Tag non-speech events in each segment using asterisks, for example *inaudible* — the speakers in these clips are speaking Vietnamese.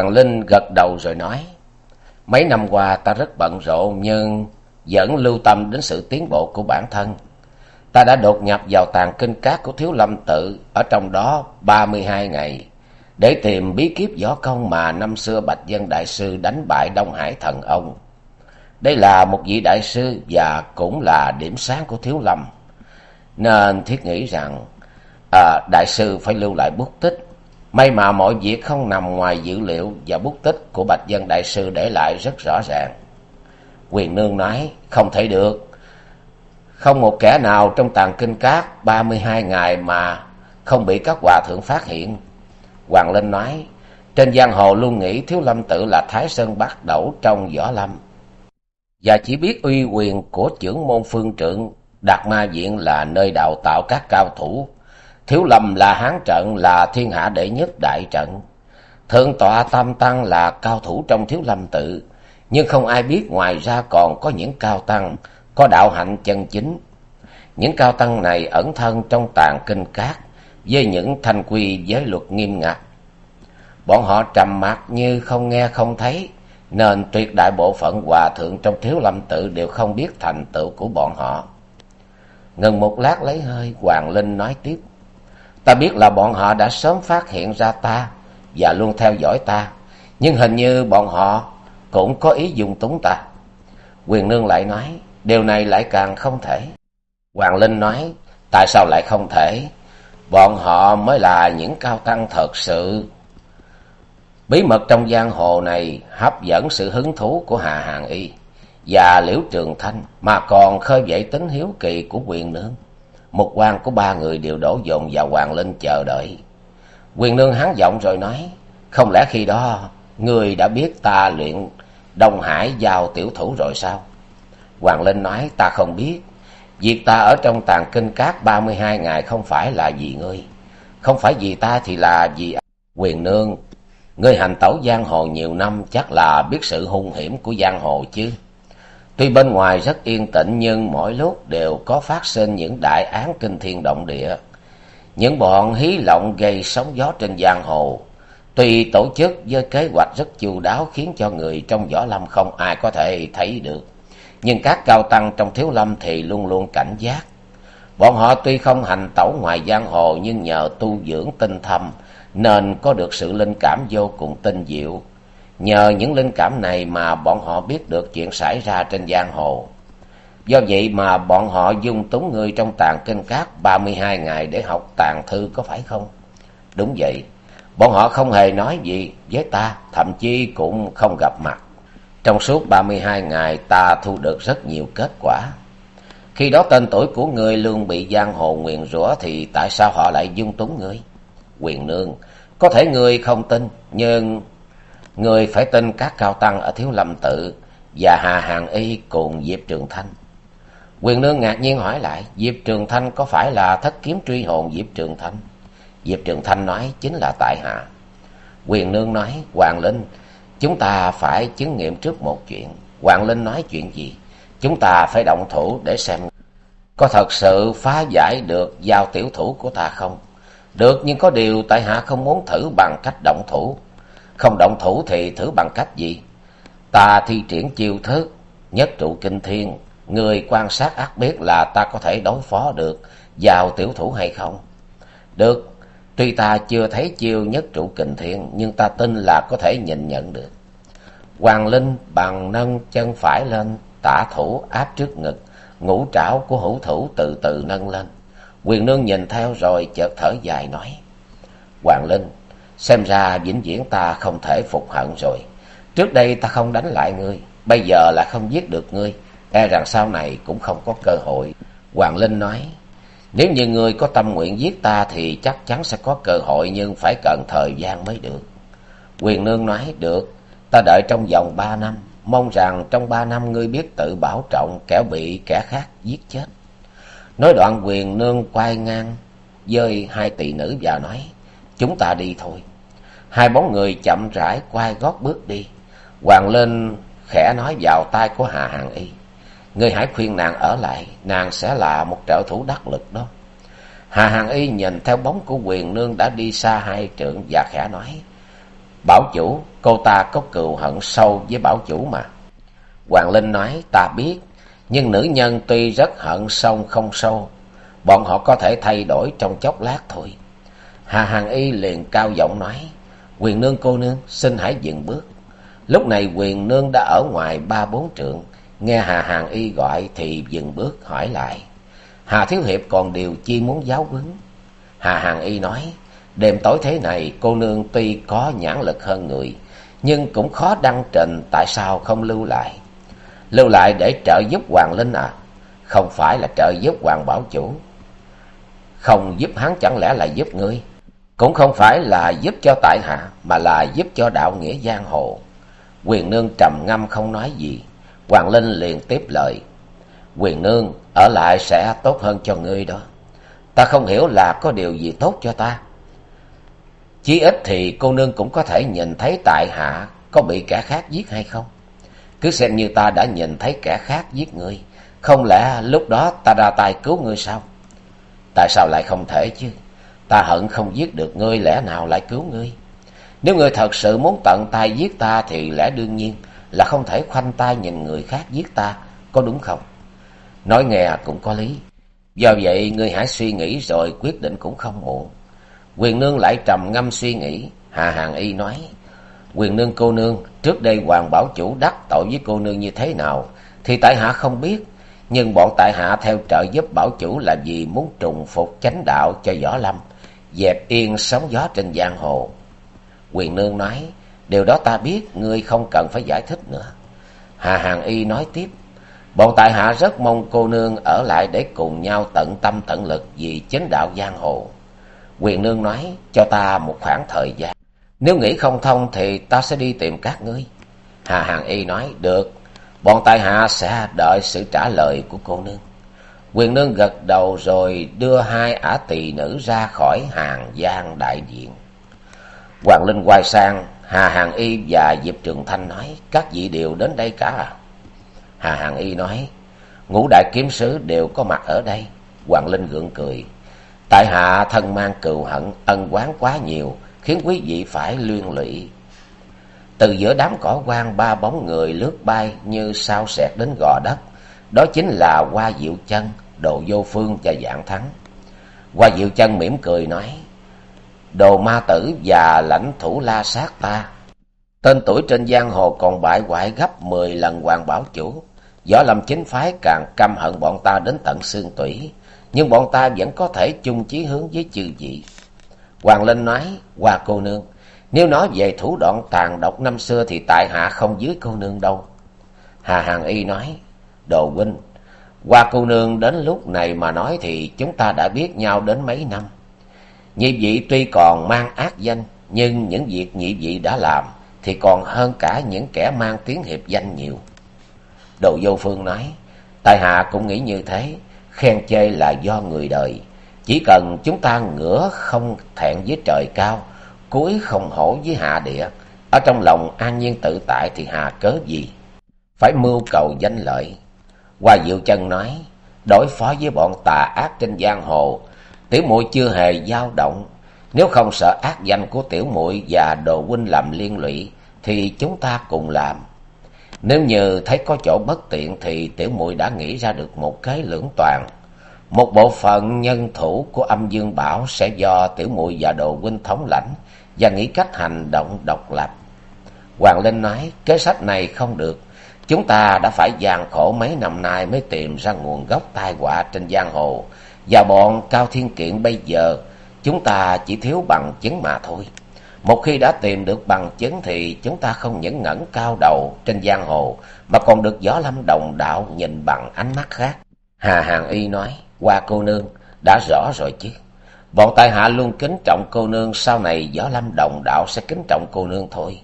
Hoàng Linh gật đầu rồi nói, mấy năm qua ta rất bận rộn nhưng vẫn lưu tâm đến sự tiến bộ của bản thân. Ta đã đột nhập vào tàng kinh cát của Thiếu Lâm Tự ở trong đó ba mươi hai ngày để tìm bí kíp võ công mà năm xưa Bạch Dân Đại Sư đánh bại Đông Hải Thần Ông. Đây là một vị đại sư và cũng là điểm sáng của Thiếu Lâm. Nên thiết nghĩ rằng à, đại sư phải lưu lại bút tích May mà mọi việc không nằm ngoài dữ liệu và bút tích của Bạch Dân Đại Sư để lại rất rõ ràng. Quyền Nương nói, không thể được. Không một kẻ nào trong tàng kinh cát ba mươi hai ngày mà không bị các hòa thượng phát hiện. Hoàng Linh nói, trên giang hồ luôn nghĩ Thiếu Lâm Tự là Thái Sơn bắt đầu trong võ lâm. Và chỉ biết uy quyền của trưởng môn phương trượng, Đạt Ma Viện là nơi đào tạo các cao thủ Thiếu Lâm là hán trận là thiên hạ đệ nhất đại trận. Thượng tọa Tam Tăng là cao thủ trong Thiếu Lâm tự, nhưng không ai biết ngoài ra còn có những cao tăng có đạo hạnh chân chính. Những cao tăng này ẩn thân trong tàn kinh cát với những thanh quy giới luật nghiêm ngặt. Bọn họ trầm mặc như không nghe không thấy, nên tuyệt đại bộ phận hòa thượng trong Thiếu Lâm tự đều không biết thành tựu của bọn họ. Ngừng một lát lấy hơi, Hoàng Linh nói tiếp. Ta biết là bọn họ đã sớm phát hiện ra ta và luôn theo dõi ta, nhưng hình như bọn họ cũng có ý dùng túng ta. Quyền Nương lại nói, điều này lại càng không thể. Hoàng Linh nói, tại sao lại không thể? Bọn họ mới là những cao tăng thật sự. Bí mật trong giang hồ này hấp dẫn sự hứng thú của Hà Hàng Y và Liễu Trường Thanh mà còn khơi dậy tính hiếu kỳ của quyền nương một quan của ba người đều đổ dồn vào Hoàng Linh chờ đợi. Quyền nương hắn giọng rồi nói, không lẽ khi đó người đã biết ta luyện Đông Hải giao tiểu thủ rồi sao? Hoàng Linh nói, ta không biết. Việc ta ở trong tàn kinh cát ba mươi hai ngày không phải là vì ngươi. Không phải vì ta thì là vì quyền nương. Ngươi hành tẩu giang hồ nhiều năm chắc là biết sự hung hiểm của giang hồ chứ. Tuy bên ngoài rất yên tĩnh, nhưng mỗi lúc đều có phát sinh những đại án kinh thiên động địa. Những bọn hí lộng gây sóng gió trên giang hồ. Tuy tổ chức với kế hoạch rất chu đáo khiến cho người trong võ lâm không ai có thể thấy được. Nhưng các cao tăng trong thiếu lâm thì luôn luôn cảnh giác. Bọn họ tuy không hành tẩu ngoài giang hồ, nhưng nhờ tu dưỡng tinh thâm nên có được sự linh cảm vô cùng tinh diệu Nhờ những linh cảm này mà bọn họ biết được chuyện xảy ra trên giang hồ. Do vậy mà bọn họ dung túng người trong tàn kinh cát ba mươi hai ngày để học tàn thư có phải không? Đúng vậy, bọn họ không hề nói gì với ta, thậm chí cũng không gặp mặt. Trong suốt ba mươi hai ngày ta thu được rất nhiều kết quả. Khi đó tên tuổi của người luôn bị giang hồ nguyền rủa thì tại sao họ lại dung túng ngươi? Quyền nương, có thể ngươi không tin, nhưng người phải tin các cao tăng ở thiếu lâm tự và hà hàng y cùng diệp trường thanh. Quyền nương ngạc nhiên hỏi lại, diệp trường thanh có phải là thất kiếm truy hồn diệp trường thanh? Diệp trường thanh nói, chính là tại hạ quyền nương nói, hoàng linh, chúng ta phải chứng nghiệm trước một chuyện. Hoàng linh nói chuyện gì? Chúng ta phải động thủ để xem có thật sự phá giải được giao tiểu thủ của ta không. Được, nhưng có điều tại hạ không muốn thử bằng cách động thủ không động thủ thì thử bằng cách gì? Ta thi triển chiêu thức, nhất trụ kinh thiên, người quan sát ác biết là ta có thể đối phó được vào tiểu thủ hay không? Được, tuy ta chưa thấy chiêu nhất trụ kình thiên, nhưng ta tin là có thể nhìn nhận được. Hoàng Linh bằng nâng chân phải lên, tả thủ áp trước ngực, ngũ trảo của hữu thủ từ từ nâng lên. Quyền nương nhìn theo rồi chợt thở dài nói. Hoàng Linh, Xem ra vĩnh viễn ta không thể phục hận rồi. Trước đây ta không đánh lại ngươi, bây giờ là không giết được ngươi, e rằng sau này cũng không có cơ hội. Hoàng Linh nói, nếu như ngươi có tâm nguyện giết ta thì chắc chắn sẽ có cơ hội nhưng phải cần thời gian mới được. Quyền nương nói được ta đợi trong vòng ba năm. Mong rằng trong ba năm ngươi biết tự bảo trọng kẻo bị kẻ khác giết chết. Nói đoạn quyền nương quay ngang dơi hai tỷ nữ và nói chúng ta đi thôi hai bóng người chậm rãi quay gót bước đi. Hoàng lên khẽ nói vào tai của hà hàn y. Ngươi hãy khuyên nàng ở lại, nàng sẽ là một trợ thủ đắc lực đó. Hà hàn y nhìn theo bóng của quyền nương đã đi xa hai trượng và khẽ nói, bảo chủ, cô ta có cừu hận sâu với bảo chủ mà. Hoàng linh nói, ta biết, nhưng nữ nhân tuy rất hận sâu không sâu, bọn họ có thể thay đổi trong chốc lát thôi. Hà hàn y liền cao giọng nói quyền nương cô nương, xin hãy dừng bước. Lúc này quyền nương đã ở ngoài ba bốn trượng, nghe hà hàn y gọi thì dừng bước hỏi lại. Hà thiếu hiệp còn điều chi muốn giáo huấn? Hà hàn y nói, đêm tối thế này cô nương tuy có nhãn lực hơn người, nhưng cũng khó đăng trình tại sao không lưu lại. Lưu lại để trợ giúp hoàng linh à? Không phải là trợ giúp hoàng bảo chủ. Không giúp hắn chẳng lẽ là giúp ngươi? Cũng không phải là giúp cho tại hạ, mà là giúp cho đạo nghĩa giang hồ. Quyền nương trầm ngâm không nói gì. Hoàng linh liền tiếp lời. Quyền nương, ở lại sẽ tốt hơn cho ngươi đó. Ta không hiểu là có điều gì tốt cho ta. Chí ít thì cô nương cũng có thể nhìn thấy tại hạ có bị kẻ khác giết hay không. Cứ xem như ta đã nhìn thấy kẻ khác giết ngươi. Không lẽ lúc đó ta ra tay cứu ngươi sao? Tại sao lại không thể chứ? Ta hận không giết được ngươi, lẽ nào lại cứu ngươi? Nếu ngươi thật sự muốn tận tay giết ta, thì lẽ đương nhiên là không thể khoanh tay nhìn người khác giết ta, có đúng không? Nói nghe cũng có lý. Do vậy, ngươi hãy suy nghĩ rồi quyết định cũng không muộn. Quyền nương lại trầm ngâm suy nghĩ. Hà hàn y nói, quyền nương cô nương, trước đây hoàng bảo chủ đắc tội với cô nương như thế nào, thì tại hạ không biết. Nhưng bọn tại hạ theo trợ giúp bảo chủ là vì muốn trùng phục chánh đạo cho võ lâm dẹp yên sóng gió trên giang hồ. Quyền nương nói, điều đó ta biết, ngươi không cần phải giải thích nữa. Hà hàn y nói tiếp, bọn tại hạ rất mong cô nương ở lại để cùng nhau tận tâm tận lực vì chánh đạo giang hồ. Quyền nương nói, cho ta một khoảng thời gian. Nếu nghĩ không thông thì ta sẽ đi tìm các ngươi. Hà hàn y nói, được, bọn tại hạ sẽ đợi sự trả lời của cô nương quyền nương gật đầu rồi đưa hai ả tỳ nữ ra khỏi hàng gian đại diện hoàng linh quay sang, hà hàn y và diệp trường thanh nói, các vị đều đến đây cả. À hà hàn y nói, ngũ đại kiếm sứ đều có mặt ở đây. Hoàng linh gượng cười, tại hạ thân mang cừu hận, ân oán quá nhiều, khiến quý vị phải liên lụy. Từ giữa đám cỏ quan ba bóng người lướt bay như sao sẹt đến gò đất đó chính là hoa diệu chân, đồ vô phương và dạng thắng. Hoa diệu chân mỉm cười nói, đồ ma tử và lãnh thủ la sát ta, tên tuổi trên giang hồ còn bại hoại gấp mười lần hoàng bảo chủ. Võ lâm chính phái càng căm hận bọn ta đến tận xương tủy, nhưng bọn ta vẫn có thể chung chí hướng với chư vị. Hoàng linh nói, hoa cô nương, nếu nói về thủ đoạn tàn độc năm xưa thì tại hạ không dưới cô nương đâu. Hà hàn y nói đồ huynh. Qua cô nương đến lúc này mà nói thì chúng ta đã biết nhau đến mấy năm. Nhị vị tuy còn mang ác danh, nhưng những việc nhị vị đã làm thì còn hơn cả những kẻ mang tiếng hiệp danh nhiều. Đồ vô phương nói, tại hạ cũng nghĩ như thế, khen chê là do người đời. Chỉ cần chúng ta ngửa không thẹn với trời cao, cúi không hổ với hạ địa, ở trong lòng an nhiên tự tại thì hà cớ gì? Phải mưu cầu danh lợi hoa diệu chân nói, đối phó với bọn tà ác trên giang hồ, tiểu muội chưa hề dao động. Nếu không sợ ác danh của tiểu muội và đồ huynh làm liên lụy, thì chúng ta cùng làm. Nếu như thấy có chỗ bất tiện thì tiểu muội đã nghĩ ra được một cái lưỡng toàn. Một bộ phận nhân thủ của âm dương bảo sẽ do tiểu muội và đồ huynh thống lãnh và nghĩ cách hành động độc lập. Hoàng linh nói, kế sách này không được chúng ta đã phải gian khổ mấy năm nay mới tìm ra nguồn gốc tai họa trên giang hồ. Và bọn cao thiên kiện bây giờ, chúng ta chỉ thiếu bằng chứng mà thôi. Một khi đã tìm được bằng chứng thì chúng ta không những ngẩng cao đầu trên giang hồ, mà còn được gió lâm đồng đạo nhìn bằng ánh mắt khác. Hà hàn y nói, qua cô nương, đã rõ rồi chứ. Bọn tại hạ luôn kính trọng cô nương, sau này gió lâm đồng đạo sẽ kính trọng cô nương thôi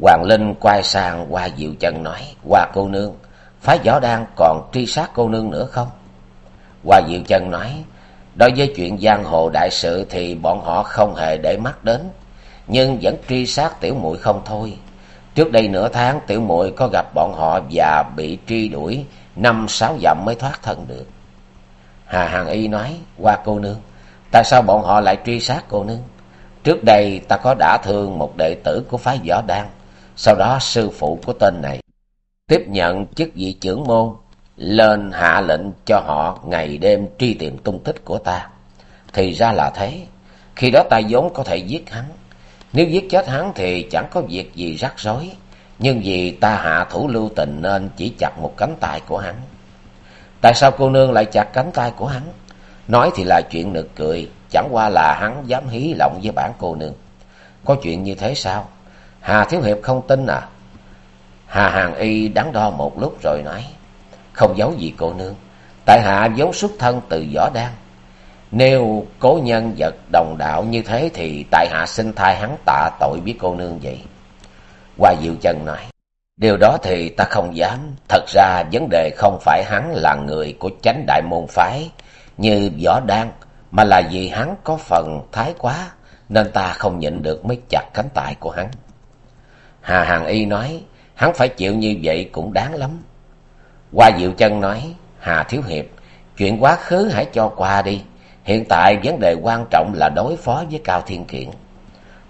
hoàng linh quay sang qua diệu chân nói qua cô nương phái võ đang còn truy sát cô nương nữa không? Qua diệu chân nói, đối với chuyện giang hồ đại sự thì bọn họ không hề để mắt đến, nhưng vẫn truy sát tiểu muội không thôi. Trước đây nửa tháng, tiểu muội có gặp bọn họ và bị truy đuổi, năm sáu dặm mới thoát thân được. Hà Hàng y nói qua cô nương, tại sao bọn họ lại truy sát cô nương? Trước đây ta có đã thương một đệ tử của phái võ đan sau đó sư phụ của tên này tiếp nhận chức vị trưởng môn, lên hạ lệnh cho họ ngày đêm truy tìm tung tích của ta. Thì ra là thế. Khi đó ta vốn có thể giết hắn. Nếu giết chết hắn thì chẳng có việc gì rắc rối. Nhưng vì ta hạ thủ lưu tình nên chỉ chặt một cánh tay của hắn. Tại sao cô nương lại chặt cánh tay của hắn? Nói thì là chuyện nực cười, chẳng qua là hắn dám hí lộng với bản cô nương. Có chuyện như thế sao? Hà thiếu hiệp không tin à? Hà hàng y đắn đo một lúc rồi nói, không giấu gì cô nương, tại hạ vốn xuất thân từ võ đan. Nếu cố nhân vật đồng đạo như thế thì tại hạ xin thay hắn tạ tội với cô nương vậy. Hoa diệu chân nói, điều đó thì ta không dám. Thật ra vấn đề không phải hắn là người của chánh đại môn phái như võ đan, mà là vì hắn có phần thái quá, nên ta không nhịn được mới chặt cánh tay của hắn hà hàn y nói, hắn phải chịu như vậy cũng đáng lắm. Hoa diệu chân nói, hà thiếu hiệp, chuyện quá khứ hãy cho qua đi. Hiện tại vấn đề quan trọng là đối phó với cao thiên kiện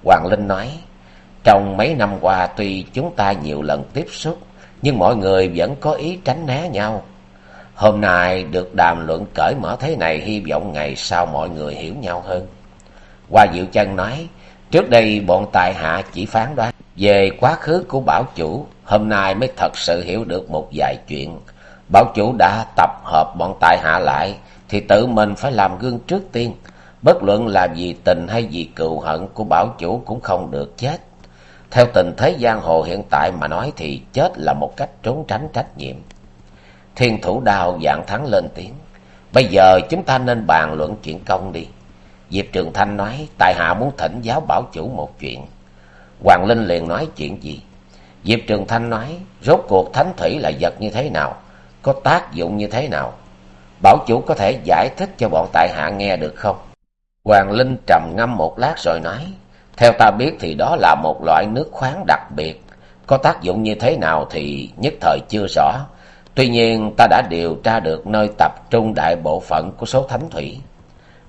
hoàng linh nói, trong mấy năm qua tuy chúng ta nhiều lần tiếp xúc, nhưng mọi người vẫn có ý tránh né nhau. Hôm nay được đàm luận cởi mở thế này, hy vọng ngày sau mọi người hiểu nhau hơn. Hoa diệu chân nói, trước đây bọn tài hạ chỉ phán đoán về quá khứ của bảo chủ, hôm nay mới thật sự hiểu được một vài chuyện. Bảo chủ đã tập hợp bọn tài hạ lại, thì tự mình phải làm gương trước tiên. Bất luận là vì tình hay vì cựu hận của bảo chủ cũng không được chết. Theo tình thế giang hồ hiện tại mà nói thì chết là một cách trốn tránh trách nhiệm. Thiên thủ đao dạng thắng lên tiếng. Bây giờ chúng ta nên bàn luận chuyện công đi. Diệp trường thanh nói, tại hạ muốn thỉnh giáo bảo chủ một chuyện hoàng linh liền nói chuyện gì? Diệp trường thanh nói, rốt cuộc thánh thủy là vật như thế nào? Có tác dụng như thế nào? Bảo chủ có thể giải thích cho bọn tại hạ nghe được không? Hoàng linh trầm ngâm một lát rồi nói, theo ta biết thì đó là một loại nước khoáng đặc biệt. Có tác dụng như thế nào thì nhất thời chưa rõ. Tuy nhiên ta đã điều tra được nơi tập trung đại bộ phận của số thánh thủy.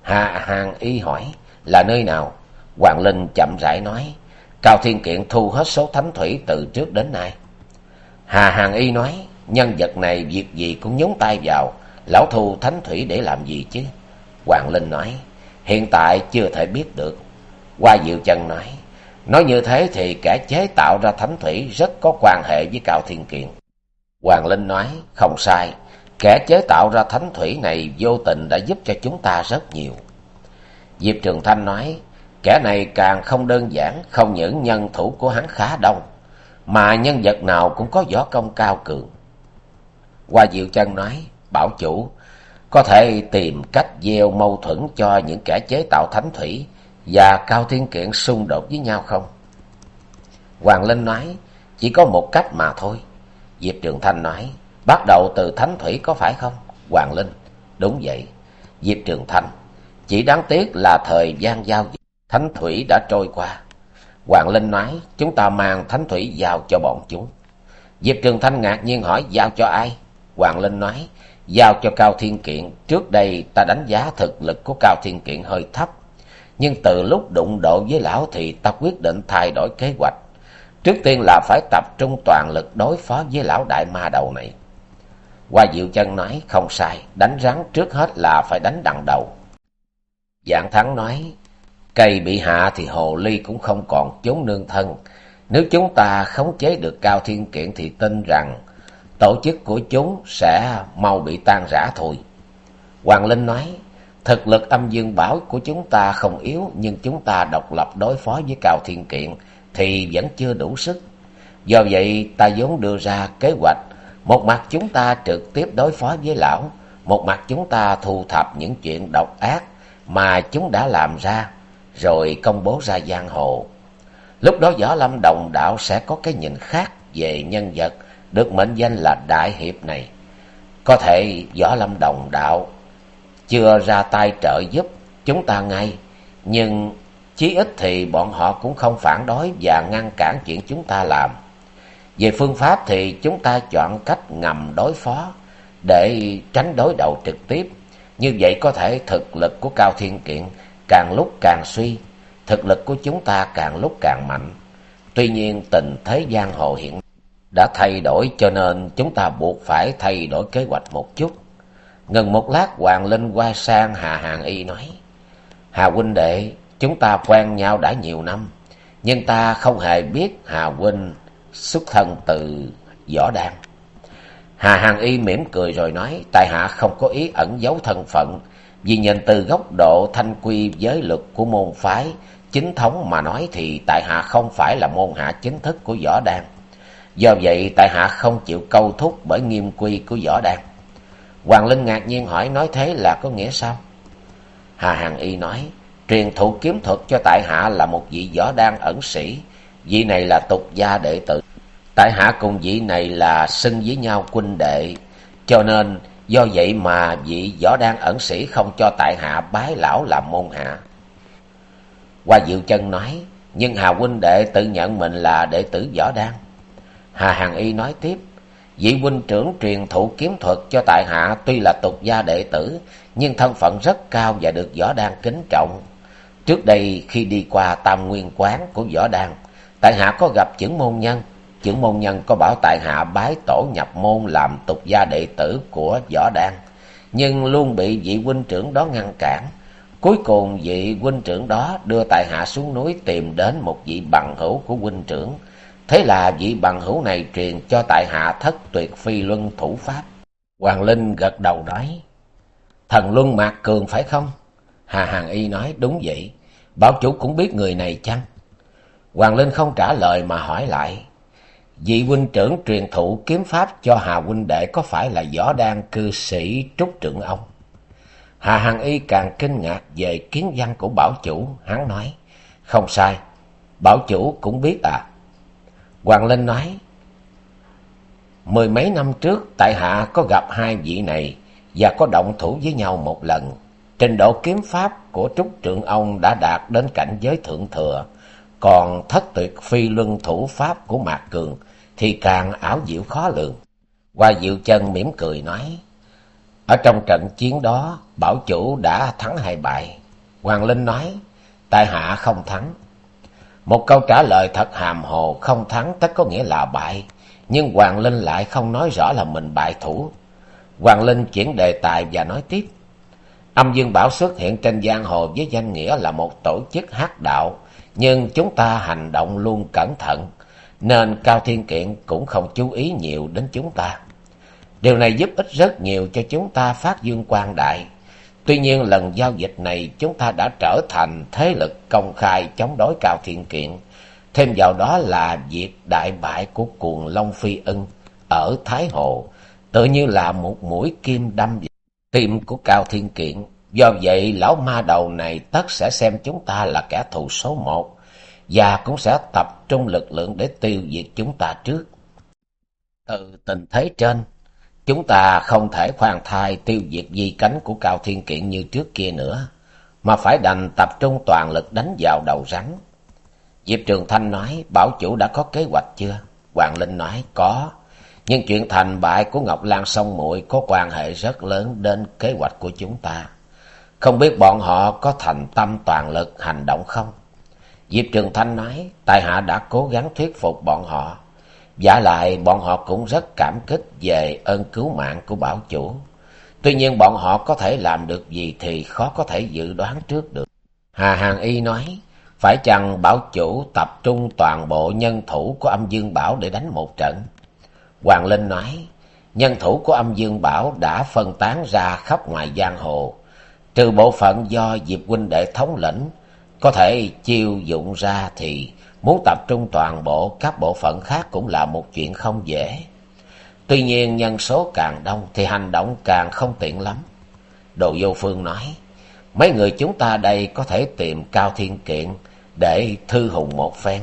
Hà hàng y hỏi, là nơi nào? Hoàng linh chậm rãi nói cao thiên kiện thu hết số thánh thủy từ trước đến nay. Hà hàng y nói, nhân vật này việc gì cũng nhúng tay vào, lão thu thánh thủy để làm gì chứ? Hoàng linh nói, hiện tại chưa thể biết được. Hoa diệu chân nói nói như thế thì kẻ chế tạo ra thánh thủy rất có quan hệ với cao thiên kiện. Hoàng linh nói, không sai, kẻ chế tạo ra thánh thủy này vô tình đã giúp cho chúng ta rất nhiều. Diệp trường thanh nói kẻ này càng không đơn giản, không những nhân thủ của hắn khá đông, mà nhân vật nào cũng có võ công cao cường. Hoa diệu chân nói, bảo chủ, có thể tìm cách gieo mâu thuẫn cho những kẻ chế tạo thánh thủy và cao thiên kiện xung đột với nhau không? Hoàng linh nói, chỉ có một cách mà thôi. Diệp trường thanh nói, bắt đầu từ thánh thủy có phải không? Hoàng linh, đúng vậy. Diệp trường thanh, chỉ đáng tiếc là thời gian giao dịch thánh thủy đã trôi qua. Hoàng linh nói, chúng ta mang thánh thủy giao cho bọn chúng. Diệp trường thanh ngạc nhiên hỏi, giao cho ai? Hoàng linh nói, giao cho cao thiên kiện. Trước đây ta đánh giá thực lực của cao thiên kiện hơi thấp, nhưng từ lúc đụng độ với lão thì ta quyết định thay đổi kế hoạch. Trước tiên là phải tập trung toàn lực đối phó với lão đại ma đầu này. Hoa diệu chân nói, không sai, đánh rắn trước hết là phải đánh đằng đầu. Dạng thắng nói cây bị hạ thì hồ ly cũng không còn chốn nương thân. Nếu chúng ta khống chế được cao thiên kiện thì tin rằng tổ chức của chúng sẽ mau bị tan rã thôi. Hoàng linh nói thực lực âm dương bảo của chúng ta không yếu nhưng chúng ta độc lập đối phó với cao thiên kiện thì vẫn chưa đủ sức. Do vậy ta vốn đưa ra kế hoạch một mặt chúng ta trực tiếp đối phó với lão một mặt chúng ta thu thập những chuyện độc ác mà chúng đã làm ra, rồi công bố ra giang hồ. Lúc đó Võ Lâm Đồng Đạo sẽ có cái nhìn khác về nhân vật được mệnh danh là Đại Hiệp này. Có thể Võ Lâm Đồng Đạo chưa ra tay trợ giúp chúng ta ngay, nhưng chí ít thì bọn họ cũng không phản đối và ngăn cản chuyện chúng ta làm. Về phương pháp thì chúng ta chọn cách ngầm đối phó để tránh đối đầu trực tiếp. Như vậy có thể thực lực của Cao Thiên Kiện càng lúc càng suy, thực lực của chúng ta càng lúc càng mạnh. Tuy nhiên tình thế giang hồ hiện đã thay đổi cho nên chúng ta buộc phải thay đổi kế hoạch một chút. Ngừng một lát Hoàng Linh quay sang Hà Hàng Y nói, Hà huynh đệ, chúng ta quen nhau đã nhiều năm, nhưng ta không hề biết Hà huynh xuất thân từ võ đan. Hà Hàng Y mỉm cười rồi nói, tại hạ không có ý ẩn giấu thân phận, vì nhìn từ góc độ thanh quy giới luật của môn phái, chính thống mà nói thì tại hạ không phải là môn hạ chính thức của võ đan. Do vậy tại hạ không chịu câu thúc bởi nghiêm quy của võ đan. Hoàng Linh ngạc nhiên hỏi nói thế là có nghĩa sao? Hà Hàng Y nói, truyền thụ kiếm thuật cho tại hạ là một vị võ đan ẩn sĩ, vị này là tục gia đệ tử. Tại hạ cùng vị này là xưng với nhau huynh đệ, cho nên do vậy mà vị võ đan ẩn sĩ không cho tại hạ bái lão làm môn hạ. Hoa Diệu Chân nói, nhưng Hà huynh đệ tự nhận mình là đệ tử võ đan. Hà Hàng Y nói tiếp, vị huynh trưởng truyền thụ kiếm thuật cho tại hạ tuy là tục gia đệ tử, nhưng thân phận rất cao và được võ đan kính trọng. Trước đây khi đi qua tam nguyên quán của võ đan, tại hạ có gặp chưởng môn nhân. Chưởng môn nhân có bảo tại hạ bái tổ nhập môn làm tục gia đệ tử của võ đan, nhưng luôn bị vị huynh trưởng đó ngăn cản. Cuối cùng vị huynh trưởng đó đưa tại hạ xuống núi tìm đến một vị bằng hữu của huynh trưởng. Thế là vị bằng hữu này truyền cho tại hạ thất tuyệt phi luân thủ pháp. Hoàng Linh gật đầu nói, thần luân mạc cường phải không? Hà Hàng Y nói, đúng vậy. Bảo chủ cũng biết người này chăng? Hoàng Linh không trả lời mà hỏi lại. Vị huynh trưởng truyền thụ kiếm pháp cho Hà huynh đệ có phải là võ đan cư sĩ Trúc Trượng ông? Hà Hằng Y càng kinh ngạc về kiến văn của bảo chủ, hắn nói, không sai, bảo chủ cũng biết à. Hoàng Linh nói, mười mấy năm trước tại hạ có gặp hai vị này và có động thủ với nhau một lần. Trình độ kiếm pháp của Trúc Trượng ông đã đạt đến cảnh giới thượng thừa, còn thất tuyệt phi luân thủ pháp của Mạc Cường thì càng ảo diệu khó lường. Hoa Diệu Chân mỉm cười nói, ở trong trận chiến đó, bảo chủ đã thắng hai bại. Hoàng Linh nói, tại hạ không thắng. Một câu trả lời thật hàm hồ, không thắng tất có nghĩa là bại. Nhưng Hoàng Linh lại không nói rõ là mình bại thủ. Hoàng Linh chuyển đề tài và nói tiếp. Âm Dương Bảo xuất hiện trên giang hồ với danh nghĩa là một tổ chức hát đạo, nhưng chúng ta hành động luôn cẩn thận, nên Cao Thiên Kiện cũng không chú ý nhiều đến chúng ta. Điều này giúp ích rất nhiều cho chúng ta phát dương quan đại. Tuy nhiên lần giao dịch này chúng ta đã trở thành thế lực công khai chống đối Cao Thiên Kiện. Thêm vào đó là việc đại bại của cuồng Long Phi Ưng ở Thái Hồ, tự như là một mũi kim đâm tim của Cao Thiên Kiện. Do vậy lão ma đầu này tất sẽ xem chúng ta là kẻ thù số một và cũng sẽ tập trung lực lượng để tiêu diệt chúng ta trước. Từ tình thế trên, Chúng ta không thể khoan thai tiêu diệt di cánh của Cao Thiên Kiện như trước kia nữa, mà phải đành tập trung toàn lực đánh vào đầu rắn. Diệp Trường Thanh nói, bảo chủ đã có kế hoạch chưa? Hoàng Linh nói, có. Nhưng chuyện thành bại của Ngọc Lan sông muội có quan hệ rất lớn đến kế hoạch của chúng ta. Không biết bọn họ có thành tâm toàn lực hành động không? Diệp Trường Thanh nói, tại hạ đã cố gắng thuyết phục bọn họ. Giả lại bọn họ cũng rất cảm kích về ơn cứu mạng của bảo chủ. Tuy nhiên bọn họ có thể làm được gì thì khó có thể dự đoán trước được. Hà Hàng Y nói, phải chăng bảo chủ tập trung toàn bộ nhân thủ của âm dương bảo để đánh một trận? Hoàng Linh nói, nhân thủ của âm dương bảo đã phân tán ra khắp ngoài giang hồ, trừ bộ phận do Diệp huynh đệ thống lĩnh, có thể chiêu dụng ra thì Muốn tập trung toàn bộ các bộ phận khác cũng là một chuyện không dễ. Tuy nhiên nhân số càng đông thì hành động càng không tiện lắm. Đồ vô phương nói, mấy người chúng ta đây có thể tìm Cao Thiên Kiện để thư hùng một phen.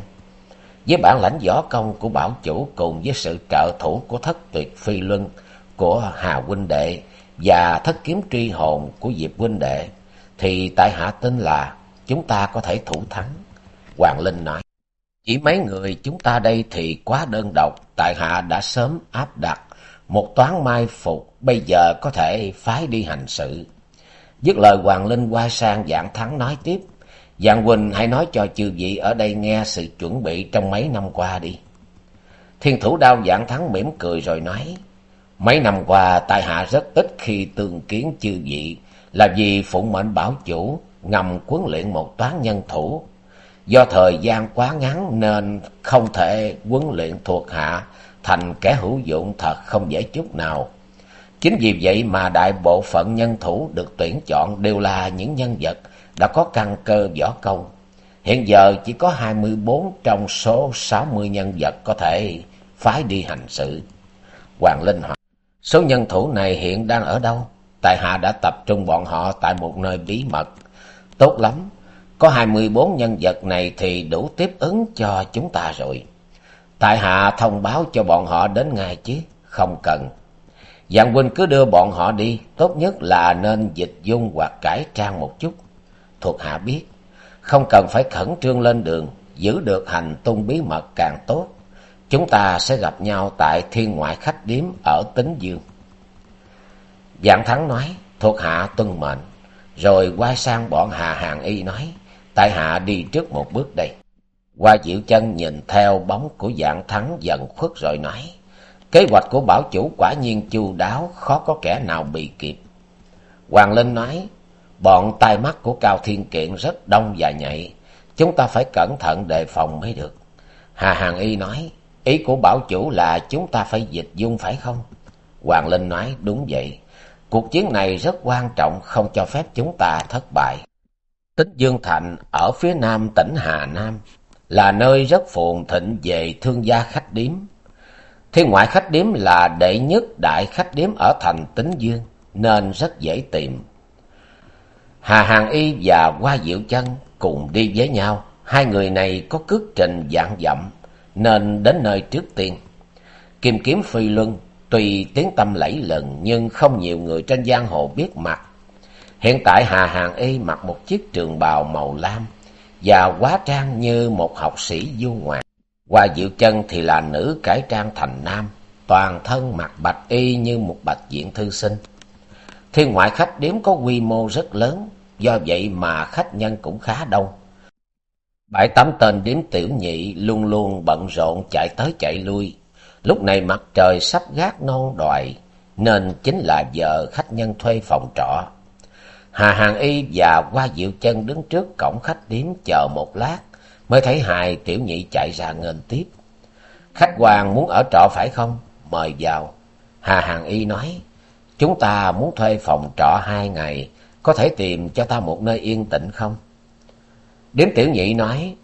Với bản lãnh võ công của bảo chủ cùng với sự trợ thủ của thất tuyệt phi luân của Hà huynh đệ và thất kiếm truy hồn của Diệp huynh đệ, thì tại hạ tin là chúng ta có thể thủ thắng. Hoàng Linh nói, chỉ mấy người chúng ta đây thì quá đơn độc, tại hạ đã sớm áp đặt một toán mai phục, bây giờ có thể phái đi hành sự. Dứt lời Hoàng Linh quay sang dạng thắng nói tiếp, Dạng Quỳnh hãy nói cho chư vị ở đây nghe sự chuẩn bị trong mấy năm qua đi. Thiên thủ đao dạng thắng mỉm cười rồi nói, Mấy năm qua tại hạ rất ít khi tương kiến chư vị là vì phụng mệnh bảo chủ ngầm huấn luyện một toán nhân thủ. Do thời gian quá ngắn nên không thể huấn luyện thuộc hạ thành kẻ hữu dụng thật không dễ chút nào. Chính vì vậy mà đại bộ phận nhân thủ được tuyển chọn đều là những nhân vật đã có căn cơ võ công. Hiện giờ chỉ có hai mươi bốn trong số sáu mươi nhân vật có thể phái đi hành sự. Hoàng Linh hỏi, số nhân thủ này hiện đang ở đâu? Tại hạ đã tập trung bọn họ tại một nơi bí mật. Tốt lắm, có hai mươi bốn nhân vật này thì đủ tiếp ứng cho chúng ta rồi. Tại hạ thông báo cho bọn họ đến ngay chứ, không cần. Dạng huynh cứ đưa bọn họ đi, tốt nhất là nên dịch dung hoặc cải trang một chút. Thuộc hạ biết, không cần phải khẩn trương lên đường, giữ được hành tung bí mật càng tốt. Chúng ta sẽ gặp nhau tại thiên ngoại khách điếm ở Tính Dương. Dạng thắng nói, thuộc hạ tuân mệnh, rồi quay sang bọn Hà Hàng Y nói, tại hạ đi trước một bước đây. Qua Diệu chân nhìn theo bóng của dạng thắng dần khuất rồi nói, kế hoạch của bảo chủ quả nhiên chu đáo, khó có kẻ nào bị kịp. Hoàng Linh nói, bọn tai mắt của Cao Thiên Kiện rất đông và nhạy, chúng ta phải cẩn thận đề phòng mới được. Hà Hàng Y nói, ý của bảo chủ là chúng ta phải dịch dung phải không? Hoàng Linh nói, đúng vậy. Cuộc chiến này rất quan trọng, không cho phép chúng ta thất bại. Tính Dương Thành ở phía nam tỉnh Hà Nam, là nơi rất phồn thịnh về thương gia khách điếm. Thiên ngoại khách điếm là đệ nhất đại khách điếm ở thành Tính Dương, nên rất dễ tìm. Hà Hàng Y và Hoa Diệu Chân cùng đi với nhau. Hai người này có cước trình dạng dặm, nên đến nơi trước tiên. Kim kiếm phi luân, tuy tiếng tâm lẫy lừng nhưng không nhiều người trên giang hồ biết mặt. Hiện tại Hà Hàng Y mặc một chiếc trường bào màu lam, và quá trang như một học sĩ du ngoạn. Hoa Diệu Chân thì là nữ cải trang thành nam, toàn thân mặc bạch y như một bạch diện thư sinh. Thiên ngoại khách điếm có quy mô rất lớn, do vậy mà khách nhân cũng khá đông. Bảy tám tên điếm tiểu nhị luôn luôn bận rộn chạy tới chạy lui. Lúc này mặt trời sắp gác non đoài, nên chính là giờ khách nhân thuê phòng trọ. Hà Hàng Y và Hoa Diệu Chân đứng trước cổng khách điếm chờ một lát, mới thấy hai tiểu nhị chạy ra nghênh tiếp. Khách hoàng muốn ở trọ phải không? Mời vào. Hà Hàng Y nói, chúng ta muốn thuê phòng trọ hai ngày, có thể tìm cho ta một nơi yên tĩnh không? Điếm tiểu nhị nói,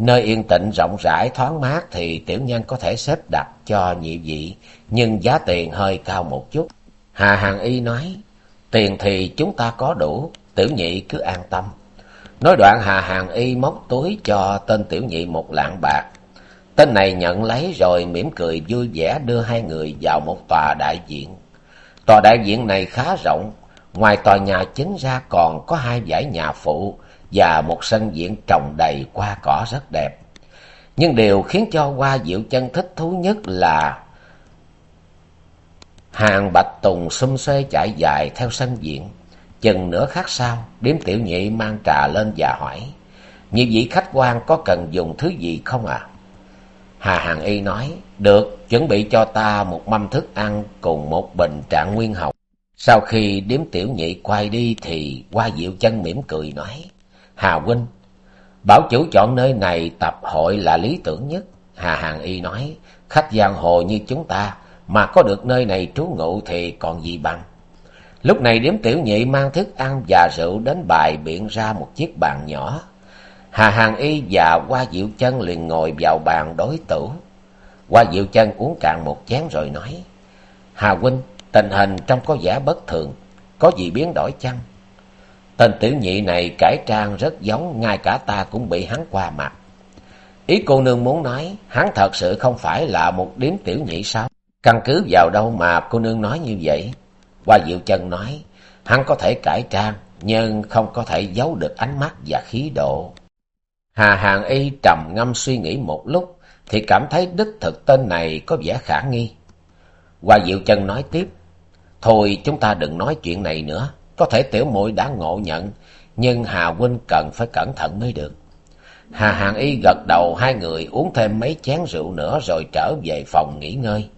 nơi yên tĩnh rộng rãi thoáng mát thì tiểu nhân có thể xếp đặt cho nhị vị, nhưng giá tiền hơi cao một chút. Hà Hàng Y nói, Tiền thì chúng ta có đủ, tiểu nhị cứ an tâm. Nói đoạn Hà Hàng Y móc túi cho tên tiểu nhị một lạng bạc. Tên này nhận lấy rồi mỉm cười vui vẻ đưa hai người vào một tòa đại diện. Tòa đại diện này khá rộng, ngoài tòa nhà chính ra còn có hai dãy nhà phụ và một sân diện trồng đầy hoa cỏ rất đẹp. Nhưng điều khiến cho Hoa Diệu Chân thích thú nhất là Hàng bạch tùng xum xuê chạy dài theo sân viện. Chừng nửa khắc sau, điếm tiểu nhị mang trà lên và hỏi. như vị khách quan có cần dùng thứ gì không ạ? À? Hà Hàng Y nói, được, chuẩn bị cho ta một mâm thức ăn cùng một bình trạng nguyên học. Sau khi điếm tiểu nhị quay đi thì qua diệu chân mỉm cười nói, Hà huynh, bảo chủ chọn nơi này tập hội là lý tưởng nhất. Hà Hàng Y nói, khách giang hồ như chúng ta mà có được nơi này trú ngụ thì còn gì bằng. Lúc này điếm tiểu nhị mang thức ăn và rượu đến bài biện ra một chiếc bàn nhỏ. Hà Hàng Y và Qua Diệu Chân liền ngồi vào bàn đối tử. Qua Diệu Chân uống cạn một chén rồi nói, Hà huynh, tình hình trông có vẻ bất thường. có gì biến đổi chăng? Tên tiểu nhị này cải trang rất giống, ngay cả ta cũng bị hắn qua mặt. Ý cô nương muốn nói, hắn thật sự không phải là một điếm tiểu nhị sao? Căn cứ vào đâu mà cô nương nói như vậy? qua Diệu Chân nói, hắn có thể cải trang, nhưng không có thể giấu được ánh mắt và khí độ. Hà Hàng Y trầm ngâm suy nghĩ một lúc, thì cảm thấy đích thực tên này có vẻ khả nghi. Hoa Diệu Chân nói tiếp, Thôi chúng ta đừng nói chuyện này nữa, có thể tiểu muội đã ngộ nhận, nhưng Hà Huynh cần phải cẩn thận mới được. Hà Hàng Y gật đầu hai người uống thêm mấy chén rượu nữa rồi trở về phòng nghỉ ngơi.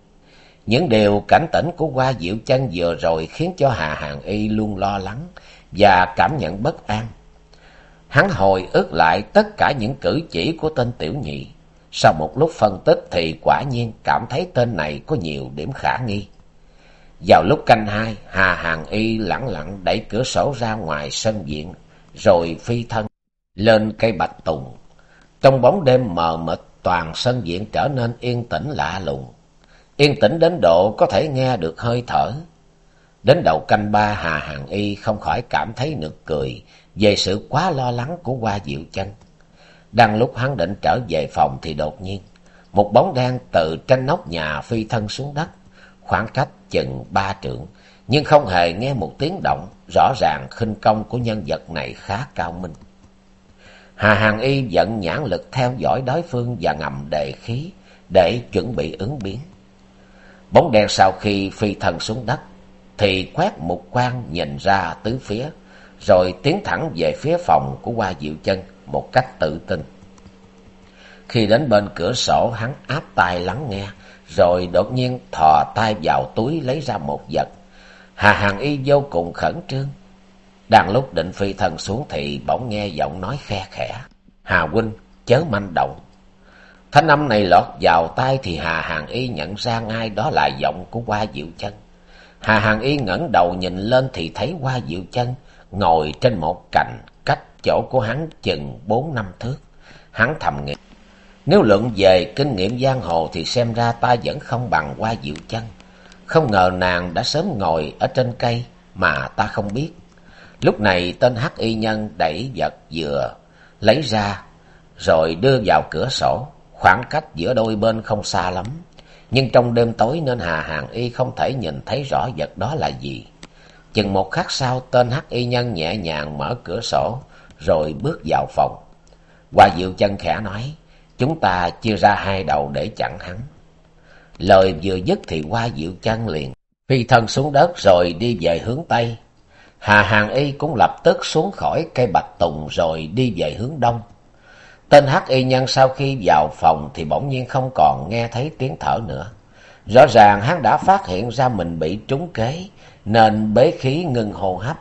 Những điều cảnh tỉnh của Hoa Diệu Chân vừa rồi khiến cho Hà Hàng Y luôn lo lắng và cảm nhận bất an. Hắn hồi ức lại tất cả những cử chỉ của tên tiểu nhị. Sau một lúc phân tích thì quả nhiên cảm thấy tên này có nhiều điểm khả nghi. Vào lúc canh hai, Hà Hàng Y lẳng lặng đẩy cửa sổ ra ngoài sân viện, rồi phi thân lên cây bạch tùng. Trong bóng đêm mờ mịt, toàn sân viện trở nên yên tĩnh lạ lùng. Yên tĩnh đến độ có thể nghe được hơi thở. Đến đầu canh ba Hà Hàng Y không khỏi cảm thấy nực cười về sự quá lo lắng của Hoa Diệu Chân. Đang lúc hắn định trở về phòng thì đột nhiên, một bóng đen từ trên nóc nhà phi thân xuống đất, khoảng cách chừng ba trượng, nhưng không hề nghe một tiếng động, rõ ràng khinh công của nhân vật này khá cao minh. Hà Hàng Y vận nhãn lực theo dõi đối phương và ngầm đề khí để chuẩn bị ứng biến. Bóng đen sau khi phi thân xuống đất, thì quét một quan nhìn ra tứ phía, rồi tiến thẳng về phía phòng của Hoa Diệu Chân một cách tự tin. Khi đến bên cửa sổ hắn áp tai lắng nghe, rồi đột nhiên thò tay vào túi lấy ra một vật. Hà Hàng Y vô cùng khẩn trương. Đang lúc định phi thân xuống thì bỗng nghe giọng nói khe khẽ. Hà huynh, chớ manh động. Thanh âm này lọt vào tai thì Hà Hàng Y nhận ra ngay đó là giọng của Hoa Diệu Chân. Hà Hàng Y ngẩng đầu nhìn lên thì thấy Hoa Diệu Chân ngồi trên một cành cách chỗ của hắn chừng bốn năm thước. Hắn thầm nghĩ, nếu luận về kinh nghiệm giang hồ thì xem ra ta vẫn không bằng Hoa Diệu Chân. Không ngờ nàng đã sớm ngồi ở trên cây mà ta không biết. Lúc này tên hắc y nhân đẩy vật vừa lấy ra rồi đưa vào cửa sổ. Khoảng cách giữa đôi bên không xa lắm. Nhưng trong đêm tối nên Hà Hàng Y không thể nhìn thấy rõ vật đó là gì. Chừng một khắc sau tên hắc y nhân nhẹ nhàng mở cửa sổ rồi bước vào phòng. Hoa Diệu Chân khẽ nói, chúng ta chia ra hai đầu để chặn hắn. Lời vừa dứt thì qua Diệu Chân liền phi thân xuống đất rồi đi về hướng Tây. Hà Hàng Y cũng lập tức xuống khỏi cây bạch tùng rồi đi về hướng Đông. Tên hắc y nhân sau khi vào phòng thì bỗng nhiên không còn nghe thấy tiếng thở nữa. Rõ ràng hắn đã phát hiện ra mình bị trúng kế, nên bế khí ngưng hô hấp.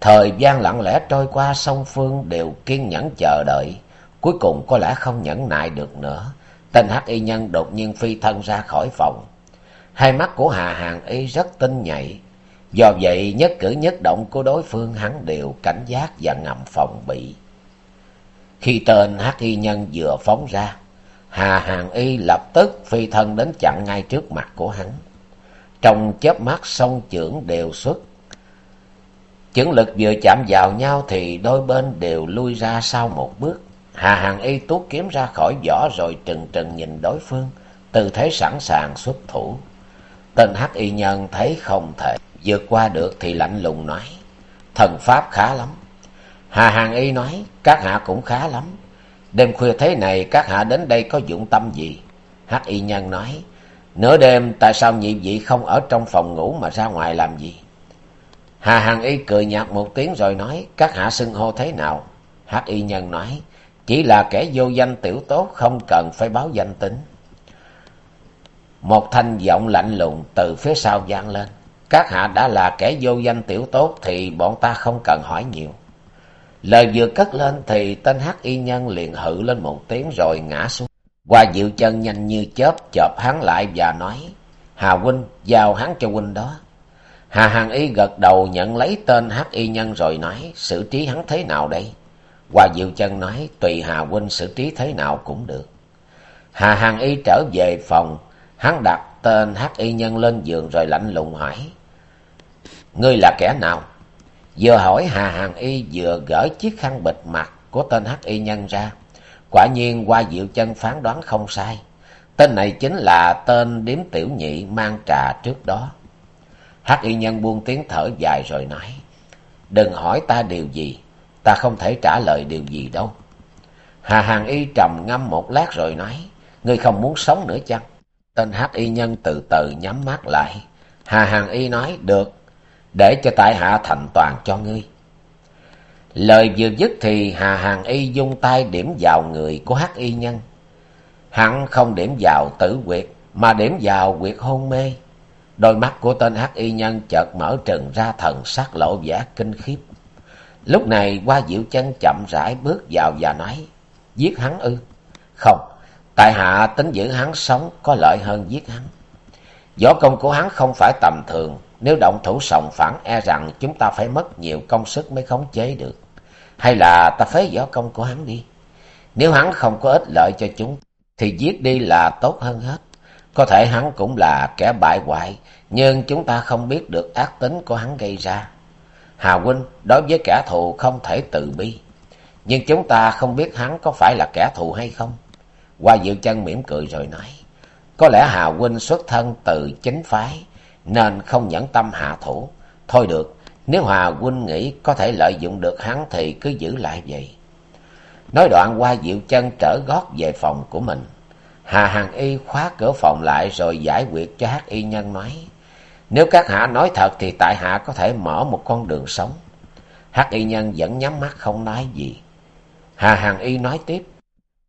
Thời gian lặng lẽ trôi qua song phương đều kiên nhẫn chờ đợi, cuối cùng có lẽ không nhẫn nại được nữa. Tên hắc y nhân đột nhiên phi thân ra khỏi phòng. Hai mắt của Hà Hàng Y rất tinh nhạy, do vậy nhất cử nhất động của đối phương hắn đều cảnh giác và ngầm phòng bị. Khi tên hắc y nhân vừa phóng ra, Hà Hàng Y lập tức phi thân đến chặn ngay trước mặt của hắn. Trong chớp mắt song trưởng đều xuất. Chưởng lực vừa chạm vào nhau thì đôi bên đều lui ra sau một bước. Hà Hàng Y tuốt kiếm ra khỏi vỏ rồi trừng trừng nhìn đối phương, tư thế sẵn sàng xuất thủ. Tên hắc y nhân thấy không thể vượt qua được thì lạnh lùng nói, thần pháp khá lắm. Hà Hàng Y nói, các hạ cũng khá lắm. Đêm khuya thế này các hạ đến đây có dụng tâm gì? Hắc y nhân nói, nửa đêm tại sao nhị vị không ở trong phòng ngủ mà ra ngoài làm gì? Hà Hàng Y cười nhạt một tiếng rồi nói, các hạ xưng hô thế nào? Hắc y nhân nói, chỉ là kẻ vô danh tiểu tốt không cần phải báo danh tính. Một thanh giọng lạnh lùng từ phía sau vang lên. Các hạ đã là kẻ vô danh tiểu tốt thì bọn ta không cần hỏi nhiều. Lời vừa cất lên thì tên hắc y nhân liền hự lên một tiếng rồi ngã xuống. Qua dịu chân nhanh như chớp chộp hắn lại và nói, Hà huynh, giao hắn cho huynh đó. Hà Hàng Y gật đầu nhận lấy tên hắc y nhân rồi nói, xử trí hắn thế nào đây? Qua diệu chân nói, tùy Hà huynh xử trí thế nào cũng được. Hà Hàng Y trở về phòng, hắn đặt tên hắc y nhân lên giường rồi lạnh lùng hỏi, ngươi là kẻ nào? Vừa hỏi hà hàng y vừa gỡ chiếc khăn bịt mặt của tên hắc y nhân ra. Quả nhiên qua diệu chân phán đoán không sai. Tên này chính là tên điếm tiểu nhị mang trà trước đó. Hắc y nhân buông tiếng thở dài rồi nói đừng hỏi ta điều gì ta không thể trả lời điều gì đâu. Hà hàng y trầm ngâm một lát rồi nói, ngươi không muốn sống nữa chăng? Tên hắc y nhân từ từ nhắm mắt lại. Hà hàng y nói, được, để cho tại hạ thành toàn cho ngươi. Lời vừa dứt thì hà hàng y dung tay điểm vào người của hắc y nhân. Hắn không điểm vào tử quyệt mà điểm vào quyệt hôn mê. Đôi mắt của tên hắc y nhân chợt mở trừng ra thần sắc lộ vẻ kinh khiếp lúc này qua diệu chân chậm rãi bước vào và nói, giết hắn ư? Không, tại hạ tính giữ hắn sống có lợi hơn giết hắn. Võ công của hắn không phải tầm thường, nếu động thủ sòng phản e rằng chúng ta phải mất nhiều công sức mới khống chế được. Hay là ta phế võ công của hắn đi. Nếu hắn không có ích lợi cho chúng, thì giết đi là tốt hơn hết. Có thể hắn cũng là kẻ bại hoại, nhưng chúng ta không biết được ác tính của hắn gây ra hà huynh đối với kẻ thù không thể từ bi. Nhưng chúng ta không biết hắn có phải là kẻ thù hay không. Qua dự chân mỉm cười rồi nói, có lẽ hà huynh xuất thân từ chính phái, nên không nhẫn tâm hạ thủ. Thôi được, nếu hà huynh nghĩ có thể lợi dụng được hắn thì cứ giữ lại vậy. Nói đoạn qua diệu chân trở gót về phòng của mình. Hà hằng y khóa cửa phòng lại rồi giải quyết cho hát y nhân nói nếu các hạ nói thật thì tại hạ có thể mở một con đường sống. Hắc y nhân vẫn nhắm mắt không nói gì. Hà hằng y nói tiếp,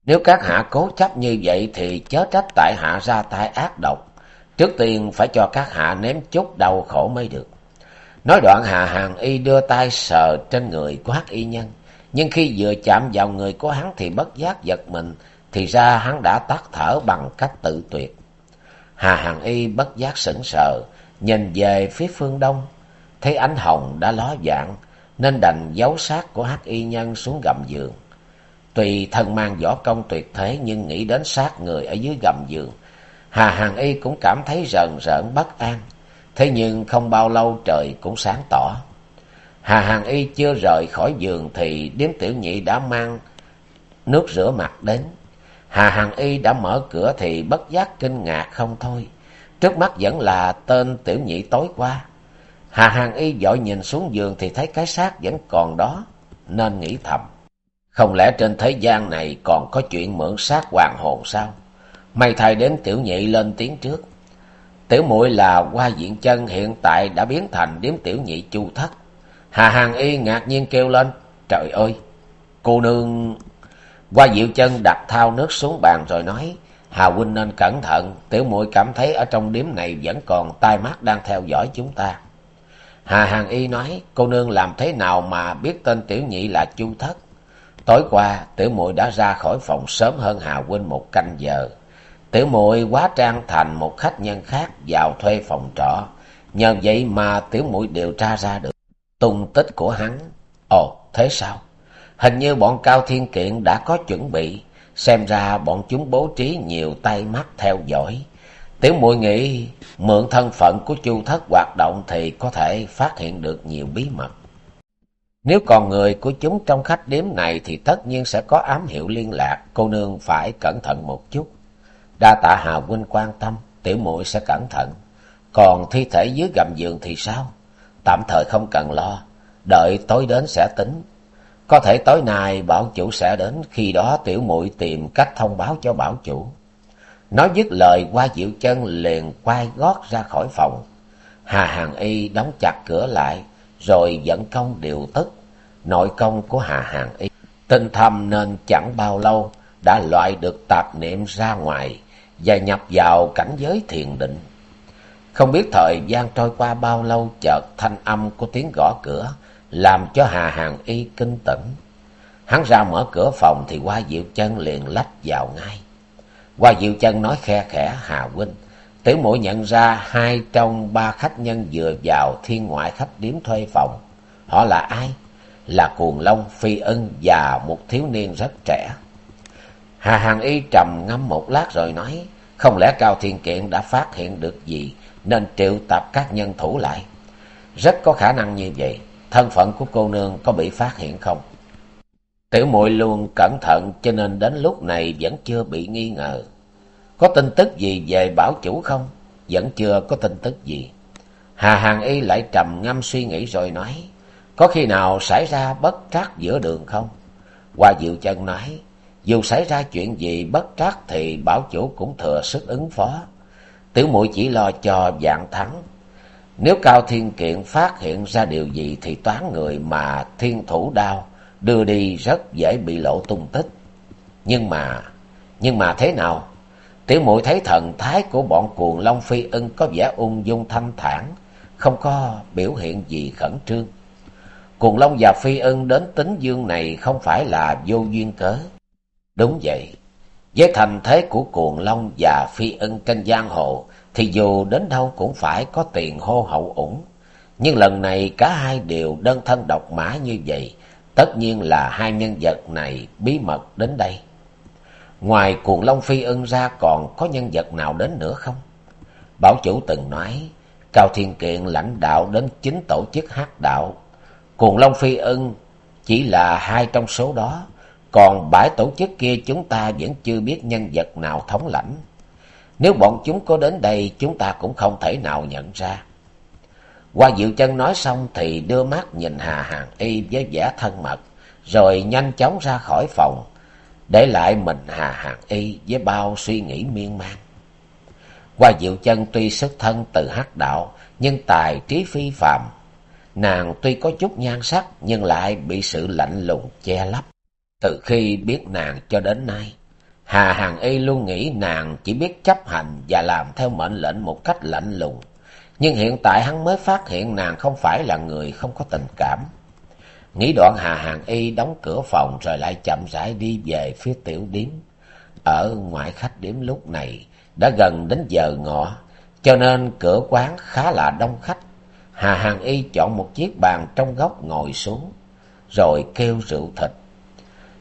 nếu các hạ cố chấp như vậy thì chớ trách tại hạ ra tay ác độc. Trước tiên phải cho các hạ nếm chút đau khổ mới được. Nói đoạn hà hằng y đưa tay sờ trên người của hắc y nhân. Nhưng khi vừa chạm vào người của hắn thì bất giác giật mình, thì ra hắn đã tắt thở bằng cách tự tuyệt. Hà hằng y bất giác sững sờ nhìn về phía phương đông, thấy ánh hồng đã ló dạng, nên đành giấu xác của hắc y nhân xuống gầm giường. Tùy thân mang võ công tuyệt thế nhưng nghĩ đến xác người ở dưới gầm giường, hà hằng y cũng cảm thấy rờn rợn bất an. Thế nhưng không bao lâu trời cũng sáng tỏ. Hà hằng y chưa rời khỏi giường thì điếm tiểu nhị đã mang nước rửa mặt đến. Hà hằng y đã mở cửa thì bất giác kinh ngạc không thôi trước mắt vẫn là tên tiểu nhị tối qua. Hà hàng y vội nhìn xuống giường thì thấy cái xác vẫn còn đó, nên nghĩ thầm. Không lẽ trên thế gian này còn có chuyện mượn xác hoàng hồn sao? May thay đến tiểu nhị lên tiếng trước. Tiểu muội là qua diện chân hiện tại đã biến thành điếm tiểu nhị chu thất. Hà hàng y ngạc nhiên kêu lên, trời ơi, cô nương qua diệu chân đặt thao nước xuống bàn rồi nói hà huynh nên cẩn thận, tiểu muội cảm thấy ở trong điếm này vẫn còn tai mắt đang theo dõi chúng ta. Hà hằng y nói, cô nương làm thế nào mà biết tên tiểu nhị là chu thất? Tối qua, tiểu muội đã ra khỏi phòng sớm hơn hà huynh một canh giờ. Tiểu muội quá trang thành một khách nhân khác vào thuê phòng trọ. Nhờ vậy mà tiểu muội điều tra ra được tung tích của hắn. Ồ, thế sao? Hình như bọn cao thiên kiện đã có chuẩn bị xem ra bọn chúng bố trí nhiều tay mắt theo dõi. Tiểu muội nghĩ mượn thân phận của chu thất hoạt động thì có thể phát hiện được nhiều bí mật. Nếu còn người của chúng trong khách điếm này thì tất nhiên sẽ có ám hiệu liên lạc. Cô nương phải cẩn thận một chút. Đa tạ hà huynh quan tâm, tiểu muội sẽ cẩn thận. Còn thi thể dưới gầm giường thì sao? Tạm thời không cần lo, đợi tối đến sẽ tính có thể tối nay bảo chủ sẽ đến, khi đó tiểu muội tìm cách thông báo cho bảo chủ. Nói dứt lời, qua diệu chân liền quay gót ra khỏi phòng. Hà hàng y đóng chặt cửa lại, rồi dẫn công điều tức. Nội công của hà hàng y, tinh thâm nên chẳng bao lâu, đã loại được tạp niệm ra ngoài và nhập vào cảnh giới thiền định. Không biết thời gian trôi qua bao lâu, chợt thanh âm của tiếng gõ cửa làm cho hà hàng y kinh tỉnh hắn ra mở cửa phòng thì qua diệu chân liền lách vào ngay. Qua diệu chân nói khe khẽ, hà huynh, tiểu muội nhận ra hai trong ba khách nhân vừa vào thiên ngoại khách điếm thuê phòng. Họ là ai? Là cuồng long, phi ân và một thiếu niên rất trẻ. Hà hàng y trầm ngâm một lát rồi nói, không lẽ cao thiên kiện đã phát hiện được gì nên triệu tập các nhân thủ lại? Rất có khả năng như vậy thân phận của cô nương có bị phát hiện không? Tiểu muội luôn cẩn thận, cho nên đến lúc này vẫn chưa bị nghi ngờ. Có tin tức gì về bảo chủ không? Vẫn chưa có tin tức gì. Hà hàn y lại trầm ngâm suy nghĩ rồi nói, có khi nào xảy ra bất trắc giữa đường không? Hoa diệu chân nói, dù xảy ra chuyện gì bất trắc thì bảo chủ cũng thừa sức ứng phó. Tiểu muội chỉ lo cho vạn thắng nếu cao thiên kiện phát hiện ra điều gì thì toán người mà thiên thủ đao đưa đi rất dễ bị lộ tung tích. Nhưng mà nhưng mà thế nào? Tiểu muội thấy thần thái của bọn cuồng long phi ưng có vẻ ung dung thanh thản, không có biểu hiện gì khẩn trương. Cuồng long và phi ưng đến tính dương này không phải là vô duyên cớ. Đúng vậy. Với thành thế của cuồng long và phi ưng trên giang hồ thì dù đến đâu cũng phải có tiền hô hậu ủng. Nhưng lần này cả hai đều đơn thân độc mã như vậy, tất nhiên là hai nhân vật này bí mật đến đây. Ngoài cuồng long phi ưng ra còn có nhân vật nào đến nữa không? Bảo chủ từng nói, cao thiên kiện lãnh đạo đến chính tổ chức hát đạo. Cuồng long phi ưng chỉ là hai trong số đó, còn bãi tổ chức kia chúng ta vẫn chưa biết nhân vật nào thống lãnh nếu bọn chúng có đến đây, chúng ta cũng không thể nào nhận ra. Qua diệu chân nói xong thì đưa mắt nhìn hà hàn y với vẻ thân mật, rồi nhanh chóng ra khỏi phòng, để lại mình hà hàn y với bao suy nghĩ miên man. Qua diệu chân tuy xuất thân từ hắc đạo, nhưng tài trí phi phàm. Nàng tuy có chút nhan sắc, nhưng lại bị sự lạnh lùng che lấp, từ khi biết nàng cho đến nay hà Hằng y luôn nghĩ nàng chỉ biết chấp hành và làm theo mệnh lệnh một cách lạnh lùng. Nhưng hiện tại hắn mới phát hiện nàng không phải là người không có tình cảm. Nghĩ đoạn hà hàn y đóng cửa phòng rồi lại chậm rãi đi về phía tiểu điếm. Ở ngoại khách điếm lúc này đã gần đến giờ ngọ, cho nên cửa quán khá là đông khách. Hà hàn y chọn một chiếc bàn trong góc ngồi xuống, rồi kêu rượu thịt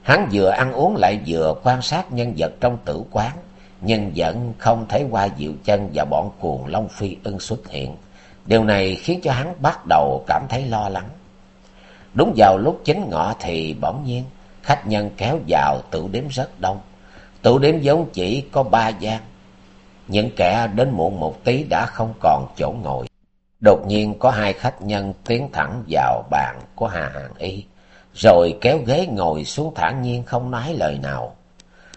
hắn vừa ăn uống lại vừa quan sát nhân vật trong tử quán, nhưng vẫn không thấy qua diệu chân và bọn cuồng long phi ưng xuất hiện. Điều này khiến cho hắn bắt đầu cảm thấy lo lắng. Đúng vào lúc chính ngọ thì bỗng nhiên, khách nhân kéo vào tựu đếm rất đông. Tựu đếm vốn chỉ có ba gian. Những kẻ đến muộn một tí đã không còn chỗ ngồi. Đột nhiên có hai khách nhân tiến thẳng vào bàn của hà hàn y rồi kéo ghế ngồi xuống thản nhiên không nói lời nào.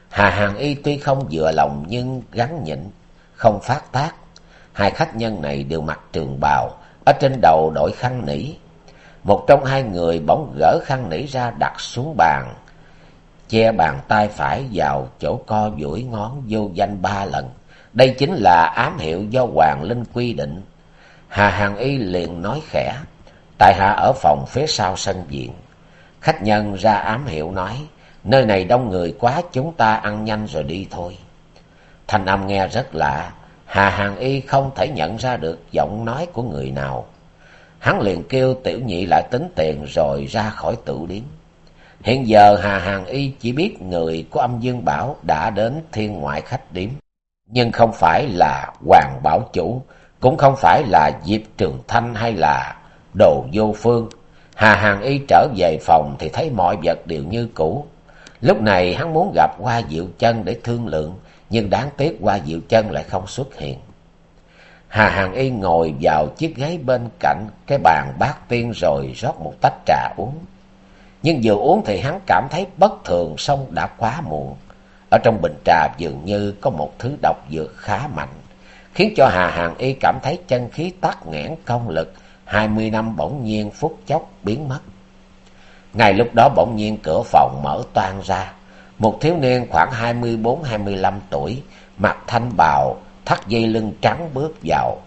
Hà Hàng y tuy không vừa lòng nhưng gắn nhịn, không phát tác. Hai khách nhân này đều mặc trường bào, ở trên đầu đội khăn nỉ. Một trong hai người bỗng gỡ khăn nỉ ra đặt xuống bàn, che bàn tay phải vào chỗ co duỗi ngón vô danh ba lần. Đây chính là ám hiệu do hoàng linh quy định. Hà Hàng y liền nói khẽ, tại hạ ở phòng phía sau sân viện khách nhân ra ám hiệu nói, nơi này đông người quá, chúng ta ăn nhanh rồi đi thôi. Thanh âm nghe rất lạ, hà hàn y không thể nhận ra được giọng nói của người nào. Hắn liền kêu tiểu nhị lại tính tiền rồi ra khỏi tử điếm. Hiện giờ hà hàn y chỉ biết người của âm dương bảo đã đến thiên ngoại khách điếm. Nhưng không phải là hoàng bảo chủ, cũng không phải là diệp trường thanh hay là đồ vô phương hà Hàng y trở về phòng thì thấy mọi vật đều như cũ. Lúc này hắn muốn gặp hoa diệu chân để thương lượng, nhưng đáng tiếc hoa diệu chân lại không xuất hiện. Hà Hàng y ngồi vào chiếc ghế bên cạnh, cái bàn bát tiên rồi rót một tách trà uống. Nhưng vừa uống thì hắn cảm thấy bất thường xong đã quá muộn. Ở trong bình trà dường như có một thứ độc dược khá mạnh, khiến cho hà Hàng y cảm thấy chân khí tắt nghẽn công lực hai mươi năm bỗng nhiên phút chốc biến mất. Ngay lúc đó bỗng nhiên cửa phòng mở toang ra. Một thiếu niên khoảng hai mươi bốn, hai mươi lăm tuổi, mặc thanh bào, thắt dây lưng trắng bước vào.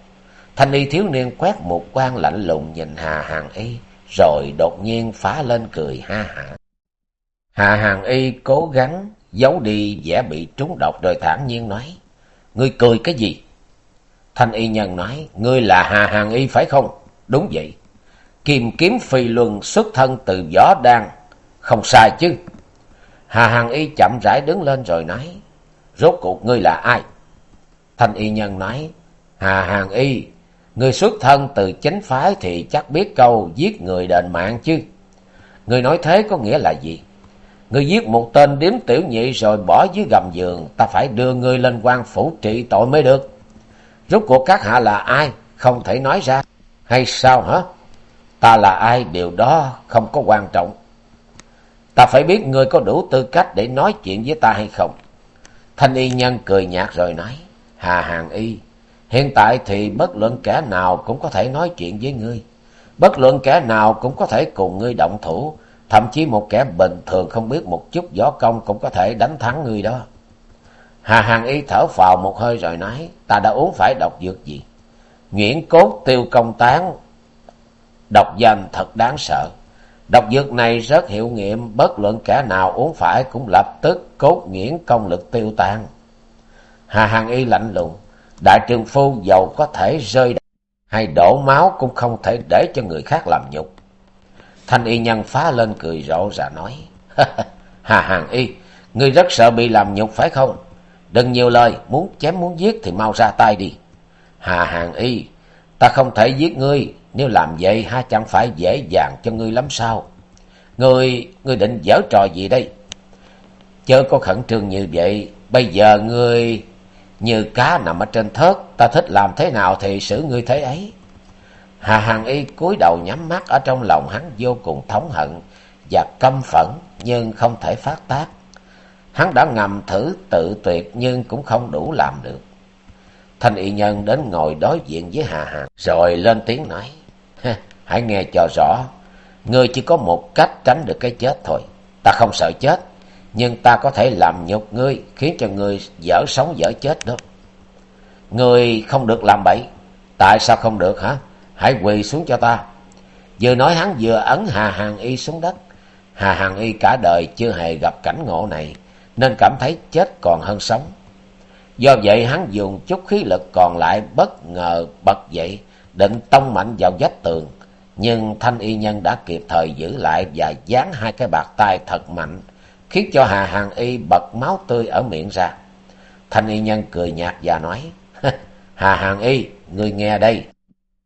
Thanh y thiếu niên quét một quan lạnh lùng nhìn hà hàn y, rồi đột nhiên phá lên cười ha hả. Hà hàn y cố gắng giấu đi vẻ bị trúng độc rồi thản nhiên nói, ngươi cười cái gì? Thanh y nhân nói, ngươi là hà hàn y phải không? Đúng vậy kim kiếm phi luân xuất thân từ gió đan không sai chứ hà Hằng y chậm rãi đứng lên rồi nói rốt cuộc ngươi là ai thanh y nhân nói hà Hằng y ngươi xuất thân từ chính phái thì chắc biết câu giết người đền mạng chứ. Người nói thế có nghĩa là gì? Người giết một tên điếm tiểu nhị rồi bỏ dưới gầm giường, ta phải đưa người lên quan phủ trị tội mới được. Rốt cuộc các hạ là ai? Không thể nói ra. Hay sao hả? Ta là ai điều đó không có quan trọng. Ta phải biết ngươi có đủ tư cách để nói chuyện với ta hay không. Thanh y nhân cười nhạt rồi nói. Hà hàng y, hiện tại thì bất luận kẻ nào cũng có thể nói chuyện với ngươi. Bất luận kẻ nào cũng có thể cùng ngươi động thủ. Thậm chí một kẻ bình thường không biết một chút võ công cũng có thể đánh thắng ngươi đó. Hà hàng y thở phào một hơi rồi nói. Ta đã uống phải độc dược gì? Nguyễn cốt tiêu công tán. Độc danh thật đáng sợ. Độc dược này rất hiệu nghiệm, bất luận kẻ nào uống phải cũng lập tức cốt nghiễn công lực tiêu tan. Hà Hàng Y lạnh lùng, đại trường phu giàu có thể rơi hay đổ máu cũng không thể để cho người khác làm nhục. Thanh y nhân phá lên cười rộ ra nói, *laughs* Hà Hàng Y, ngươi rất sợ bị làm nhục phải không? Đừng nhiều lời, muốn chém muốn giết thì mau ra tay đi. Hà Hàng Y, ta không thể giết ngươi, nếu làm vậy ha chẳng phải dễ dàng cho ngươi lắm sao? Ngươi, ngươi định giở trò gì đây? Chớ có khẩn trương như vậy, bây giờ ngươi như cá nằm ở trên thớt, ta thích làm thế nào thì xử ngươi thế ấy. Hà Hằng Y cúi đầu nhắm mắt ở trong lòng hắn vô cùng thống hận và căm phẫn nhưng không thể phát tác. Hắn đã ngầm thử tự tuyệt nhưng cũng không đủ làm được. Thanh y nhân đến ngồi đối diện với Hà hàn rồi lên tiếng nói. Hãy nghe cho rõ, ngươi chỉ có một cách tránh được cái chết thôi. Ta không sợ chết, nhưng ta có thể làm nhục ngươi, khiến cho ngươi dở sống dở chết đó. Ngươi không được làm bậy. Tại sao không được hả? Hãy quỳ xuống cho ta. Vừa nói hắn vừa ấn Hà Hàng Y xuống đất. Hà Hàng Y cả đời chưa hề gặp cảnh ngộ này, nên cảm thấy chết còn hơn sống. Do vậy hắn dùng chút khí lực còn lại bất ngờ bật dậy, định tông mạnh vào vách tường, nhưng thanh y nhân đã kịp thời giữ lại và dán hai cái bạc tay thật mạnh, khiến cho Hà Hàng Y bật máu tươi ở miệng ra. Thanh y nhân cười nhạt và nói, Hà Hàng Y, ngươi nghe đây,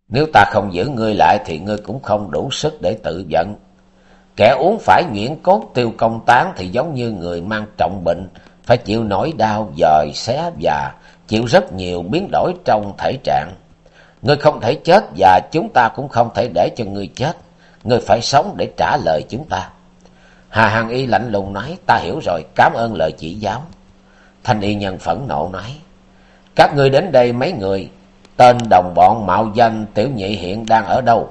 nếu ta không giữ ngươi lại thì ngươi cũng không đủ sức để tự giận. Kẻ uống phải nhuyễn cốt tiêu công tán thì giống như người mang trọng bệnh, phải chịu nỗi đau, dời, xé và chịu rất nhiều biến đổi trong thể trạng. Ngươi không thể chết và chúng ta cũng không thể để cho ngươi chết. Ngươi phải sống để trả lời chúng ta. Hà Hằng Y lạnh lùng nói, ta hiểu rồi, cảm ơn lời chỉ giáo. Thanh y nhân phẫn nộ nói, các ngươi đến đây mấy người, tên đồng bọn mạo danh tiểu nhị hiện đang ở đâu?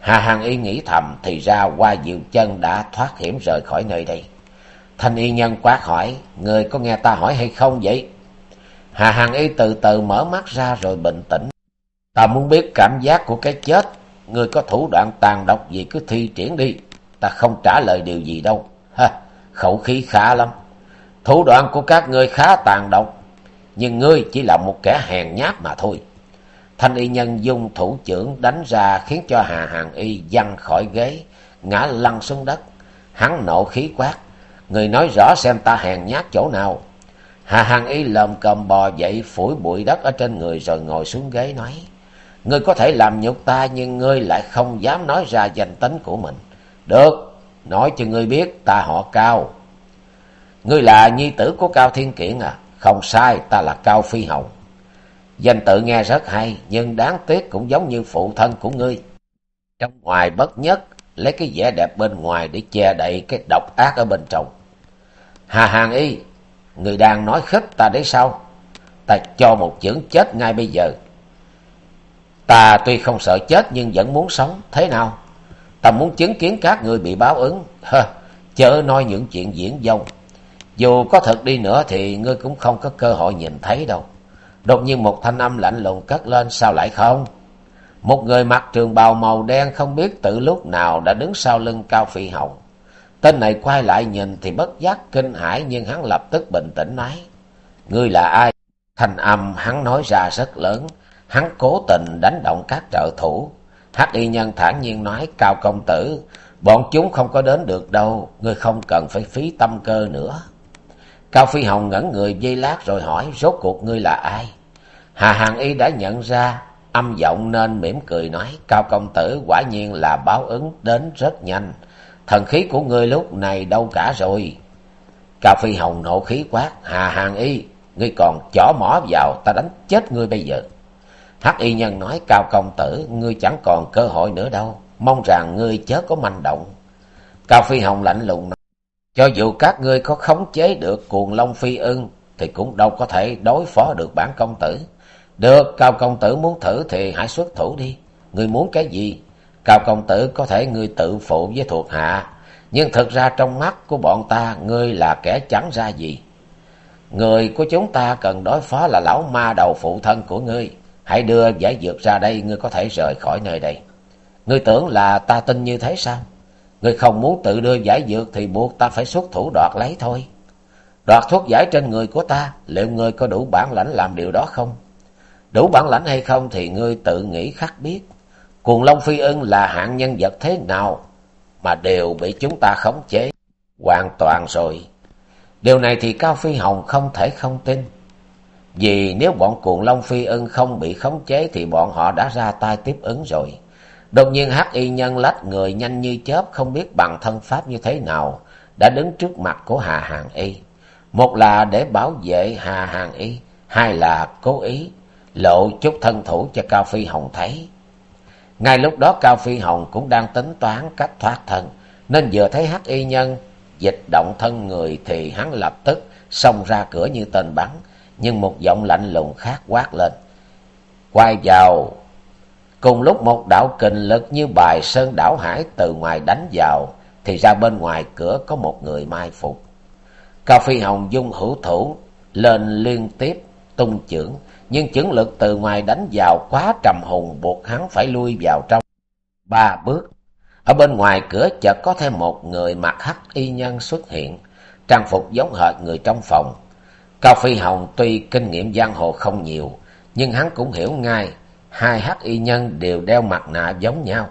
Hà Hằng Y nghĩ thầm, thì ra qua diệu chân đã thoát hiểm rời khỏi nơi đây. Thanh y nhân quát hỏi, người có nghe ta hỏi hay không vậy? Hà Hằng Y từ từ mở mắt ra rồi bình tĩnh. Ta muốn biết cảm giác của cái chết, người có thủ đoạn tàn độc gì cứ thi triển đi, ta không trả lời điều gì đâu. Ha, khẩu khí khá lắm. Thủ đoạn của các ngươi khá tàn độc, nhưng ngươi chỉ là một kẻ hèn nhát mà thôi. Thanh y nhân dung thủ trưởng đánh ra khiến cho Hà Hàng Y văng khỏi ghế, ngã lăn xuống đất. Hắn nộ khí quát, người nói rõ xem ta hèn nhát chỗ nào. Hà Hàng Y lồm cồm bò dậy phủi bụi đất ở trên người rồi ngồi xuống ghế nói. Ngươi có thể làm nhục ta nhưng ngươi lại không dám nói ra danh tính của mình. Được, nói cho ngươi biết ta họ Cao. Ngươi là nhi tử của Cao Thiên kiển à? Không sai, ta là Cao Phi Hồng. Danh tự nghe rất hay, nhưng đáng tiếc cũng giống như phụ thân của ngươi. Trong ngoài bất nhất, lấy cái vẻ đẹp bên ngoài để che đậy cái độc ác ở bên trong. Hà Hàng Y, người đang nói khích ta đấy sao? Ta cho một chưởng chết ngay bây giờ. Ta tuy không sợ chết nhưng vẫn muốn sống, thế nào? Ta muốn chứng kiến các người bị báo ứng. Hơ, chớ nói những chuyện diễn dông. Dù có thật đi nữa thì ngươi cũng không có cơ hội nhìn thấy đâu. Đột nhiên một thanh âm lạnh lùng cất lên, sao lại không? Một người mặc trường bào màu đen không biết từ lúc nào đã đứng sau lưng Cao Phi Hồng. Tên này quay lại nhìn thì bất giác kinh hãi nhưng hắn lập tức bình tĩnh nói. Ngươi là ai? Thanh âm hắn nói ra rất lớn, Hắn cố tình đánh động các trợ thủ. Hắc y nhân thản nhiên nói, Cao công tử, bọn chúng không có đến được đâu, ngươi không cần phải phí tâm cơ nữa. Cao Phi Hồng ngẩn người dây lát rồi hỏi, rốt cuộc ngươi là ai? Hà Hàng Y đã nhận ra âm giọng nên mỉm cười nói cao công tử quả nhiên là báo ứng đến rất nhanh thần khí của ngươi lúc này đâu cả rồi. Cao phi hồng nộ khí quát, hà hàng y, ngươi còn chỏ mỏ vào, ta đánh chết ngươi bây giờ. Hắc y nhân nói, cao công tử, ngươi chẳng còn cơ hội nữa đâu, mong rằng ngươi chớ có manh động. Cao phi hồng lạnh lùng nói, cho dù các ngươi có khống chế được cuồng long phi ưng, thì cũng đâu có thể đối phó được bản công tử. Được, cao công tử muốn thử thì hãy xuất thủ đi. Ngươi muốn cái gì cao công tử có thể ngươi tự phụ với thuộc hạ, nhưng thực ra trong mắt của bọn ta ngươi là kẻ chẳng ra gì. Người của chúng ta cần đối phó là lão ma đầu phụ thân của ngươi. Hãy đưa giải dược ra đây, ngươi có thể rời khỏi nơi đây. Ngươi tưởng là ta tin như thế sao? Ngươi không muốn tự đưa giải dược thì buộc ta phải xuất thủ đoạt lấy thôi. Đoạt thuốc giải trên người của ta, liệu ngươi có đủ bản lãnh làm điều đó không? Đủ bản lãnh hay không thì ngươi tự nghĩ khắc biết cuồng long phi ưng là hạng nhân vật thế nào mà đều bị chúng ta khống chế? Hoàn toàn rồi. Điều này thì cao phi hồng không thể không tin. Vì nếu bọn cuồng long phi ưng không bị khống chế thì bọn họ đã ra tay tiếp ứng rồi. Đột nhiên hắc y nhân lách người nhanh như chớp, không biết bằng thân pháp như thế nào, đã đứng trước mặt của hà hàng y. Một là để bảo vệ hà hàng y, hai là cố ý lộ chút thân thủ cho cao phi hồng thấy ngay lúc đó cao phi hồng cũng đang tính toán cách thoát thân, nên vừa thấy hắc y nhân dịch động thân người thì hắn lập tức xông ra cửa như tên bắn, nhưng một giọng lạnh lùng khác quát lên. Quay vào. Cùng lúc một đạo kình lực như bài sơn đảo hải từ ngoài đánh vào, thì ra bên ngoài cửa có một người mai phục. Cao phi hồng dung hữu thủ, lên liên tiếp tung chưởng nhưng chưởng lực từ ngoài đánh vào quá trầm hùng, buộc hắn phải lui vào trong ba bước. Ở bên ngoài cửa chợt có thêm một người mặc hắc y nhân xuất hiện, trang phục giống hệt người trong phòng. Cao phi hồng tuy kinh nghiệm giang hồ không nhiều, nhưng hắn cũng hiểu ngay hai hắc y nhân đều đeo mặt nạ giống nhau.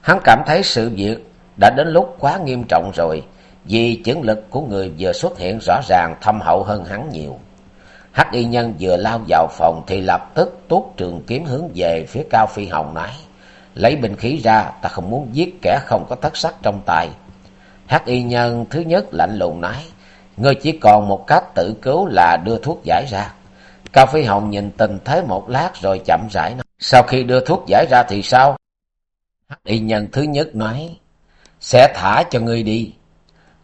Hắn cảm thấy sự việc đã đến lúc quá nghiêm trọng rồi, vì chưởng lực của người vừa xuất hiện rõ ràng thâm hậu hơn hắn nhiều hắc y nhân vừa lao vào phòng thì lập tức tuốt trường kiếm hướng về phía cao phi hồng nói lấy binh khí ra, ta không muốn giết kẻ không có thất sắc trong tay. Hắc y nhân thứ nhất lạnh lùng nói, ngươi chỉ còn một cách tự cứu là đưa thuốc giải ra. Cao phi hồng nhìn tình thế một lát rồi chậm rãi nói, sau khi đưa thuốc giải ra thì sao? Hắc y nhân thứ nhất nói, sẽ thả cho ngươi đi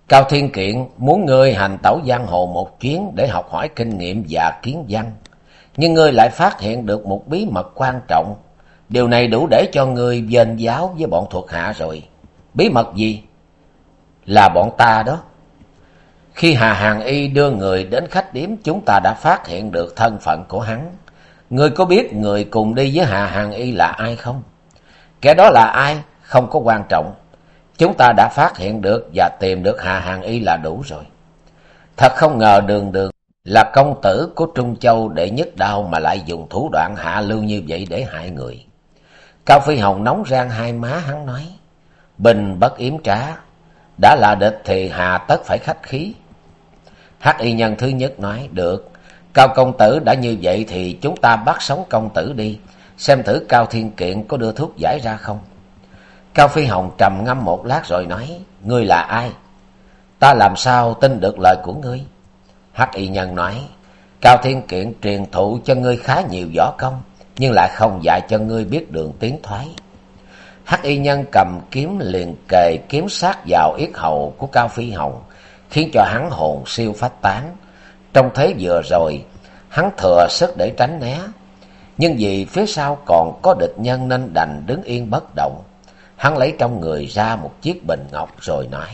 cao thiên kiện muốn ngươi hành tẩu giang hồ một chuyến để học hỏi kinh nghiệm và kiến văn. Nhưng ngươi lại phát hiện được một bí mật quan trọng. Điều này đủ để cho ngươi dền giáo với bọn thuộc hạ rồi. Bí mật gì? Là bọn ta đó. Khi hà hàng y đưa người đến khách điếm, chúng ta đã phát hiện được thân phận của hắn. Ngươi có biết người cùng đi với hà hàng y là ai không? Kẻ đó là ai? Không có quan trọng chúng ta đã phát hiện được và tìm được hà hàng y là đủ rồi. Thật không ngờ đường đường là công tử của trung châu để nhất đao mà lại dùng thủ đoạn hạ lưu như vậy để hại người. Cao phi hồng nóng rang hai má hắn nói, bình bất yếm trá, đã là địch thì hà tất phải khách khí. Hắc y nhân thứ nhất nói, được, cao công tử đã như vậy thì chúng ta bắt sống công tử đi, xem thử cao thiên kiện có đưa thuốc giải ra không? Cao phi hồng trầm ngâm một lát rồi nói, ngươi là ai? Ta làm sao tin được lời của ngươi? Hắc y nhân nói, cao thiên kiện truyền thụ cho ngươi khá nhiều võ công, nhưng lại không dạy cho ngươi biết đường tiến thoái. Hắc y nhân cầm kiếm liền kề kiếm sát vào yết hầu của cao phi hồng, khiến cho hắn hồn siêu phách tán. Trong thế vừa rồi, hắn thừa sức để tránh né, nhưng vì phía sau còn có địch nhân nên đành đứng yên bất động hắn lấy trong người ra một chiếc bình ngọc rồi nói